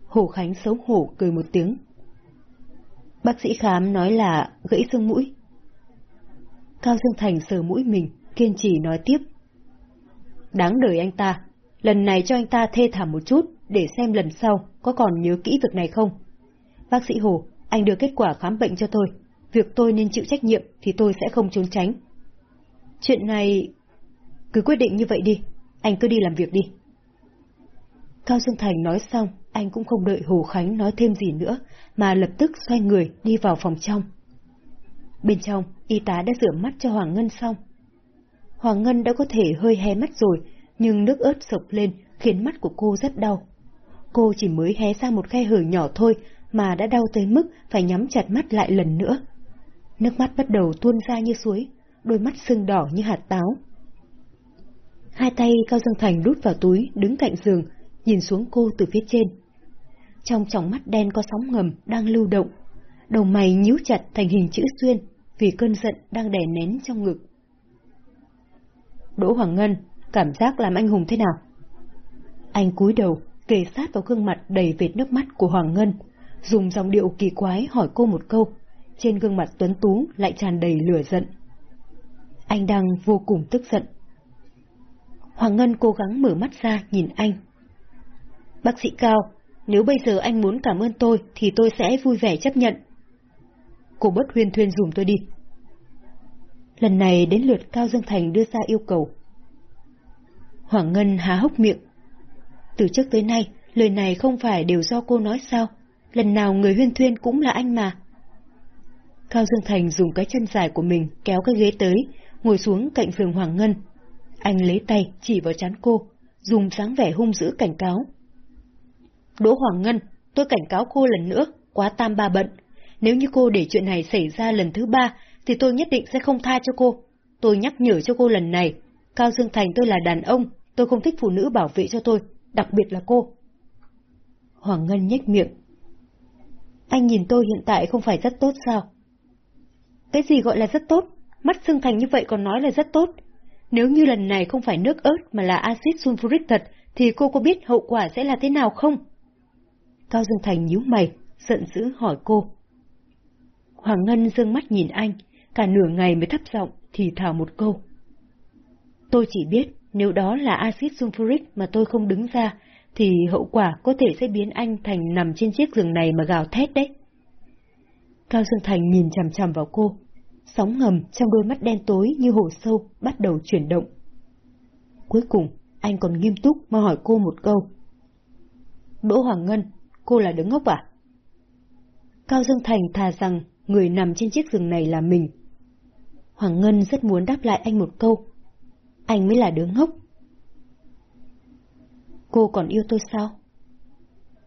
Hồ Khánh xấu hổ cười một tiếng. Bác sĩ khám nói là gãy xương mũi. Cao Dương Thành sờ mũi mình, kiên trì nói tiếp. Đáng đời anh ta, lần này cho anh ta thê thảm một chút, để xem lần sau có còn nhớ kỹ việc này không. Bác sĩ Hồ, anh đưa kết quả khám bệnh cho tôi. Việc tôi nên chịu trách nhiệm thì tôi sẽ không trốn tránh. Chuyện này... Cứ quyết định như vậy đi, anh cứ đi làm việc đi. Cao Dương Thành nói xong, anh cũng không đợi Hồ Khánh nói thêm gì nữa, mà lập tức xoay người đi vào phòng trong. Bên trong, y tá đã rửa mắt cho Hoàng Ngân xong. Hoàng Ngân đã có thể hơi hé mắt rồi, nhưng nước ớt sộc lên khiến mắt của cô rất đau. Cô chỉ mới hé ra một khe hở nhỏ thôi mà đã đau tới mức phải nhắm chặt mắt lại lần nữa. Nước mắt bắt đầu tuôn ra như suối, đôi mắt sưng đỏ như hạt táo. Hai tay Cao Dương Thành đút vào túi, đứng cạnh giường, nhìn xuống cô từ phía trên. Trong tròng mắt đen có sóng ngầm đang lưu động, đầu mày nhíu chặt thành hình chữ xuyên vì cơn giận đang đè nén trong ngực. Đỗ Hoàng Ngân, cảm giác làm anh hùng thế nào? Anh cúi đầu, kề sát vào gương mặt đầy vệt nước mắt của Hoàng Ngân, dùng dòng điệu kỳ quái hỏi cô một câu, trên gương mặt tuấn tú lại tràn đầy lửa giận. Anh đang vô cùng tức giận. Hoàng Ngân cố gắng mở mắt ra nhìn anh. Bác sĩ Cao, nếu bây giờ anh muốn cảm ơn tôi thì tôi sẽ vui vẻ chấp nhận. Cô bất huyên thuyên dùm tôi đi. Lần này đến lượt Cao Dương Thành đưa ra yêu cầu. Hoàng Ngân há hốc miệng. Từ trước tới nay, lời này không phải đều do cô nói sao? Lần nào người huyên thuyên cũng là anh mà. Cao Dương Thành dùng cái chân dài của mình kéo cái ghế tới, ngồi xuống cạnh giường Hoàng Ngân. Anh lấy tay chỉ vào chán cô, dùng dáng vẻ hung dữ cảnh cáo. Đỗ Hoàng Ngân, tôi cảnh cáo cô lần nữa, quá tam ba bận. Nếu như cô để chuyện này xảy ra lần thứ ba, thì tôi nhất định sẽ không tha cho cô. Tôi nhắc nhở cho cô lần này. Cao Dương Thành tôi là đàn ông, tôi không thích phụ nữ bảo vệ cho tôi, đặc biệt là cô. Hoàng Ngân nhếch miệng. Anh nhìn tôi hiện tại không phải rất tốt sao? Cái gì gọi là rất tốt? Mắt xương thành như vậy còn nói là rất tốt. Nếu như lần này không phải nước ớt mà là axit sulfuric thật, thì cô có biết hậu quả sẽ là thế nào không? Cao Dương Thành nhíu mày, giận dữ hỏi cô. Hoàng Ngân dương mắt nhìn anh, cả nửa ngày mới thấp giọng thì thào một câu. Tôi chỉ biết nếu đó là axit sulfuric mà tôi không đứng ra, thì hậu quả có thể sẽ biến anh thành nằm trên chiếc giường này mà gào thét đấy. Cao Dương Thành nhìn chằm chằm vào cô, sóng ngầm trong đôi mắt đen tối như hồ sâu bắt đầu chuyển động. Cuối cùng, anh còn nghiêm túc mà hỏi cô một câu. Đỗ Hoàng Ngân, cô là đứng ngốc à? Cao Dương Thành thà rằng người nằm trên chiếc giường này là mình. Hoàng Ngân rất muốn đáp lại anh một câu. Anh mới là đứa ngốc. Cô còn yêu tôi sao?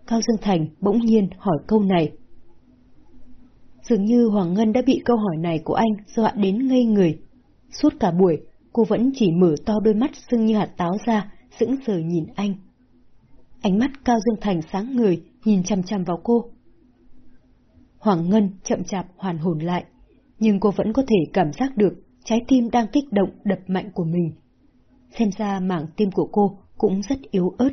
Cao Dương Thành bỗng nhiên hỏi câu này. Dường như Hoàng Ngân đã bị câu hỏi này của anh dọa đến ngây người. Suốt cả buổi, cô vẫn chỉ mở to đôi mắt sưng như hạt táo ra, sững sờ nhìn anh. Ánh mắt Cao Dương Thành sáng người, nhìn chăm chăm vào cô. Hoàng Ngân chậm chạp hoàn hồn lại, nhưng cô vẫn có thể cảm giác được trái tim đang kích động đập mạnh của mình. Xem ra mảng tim của cô cũng rất yếu ớt.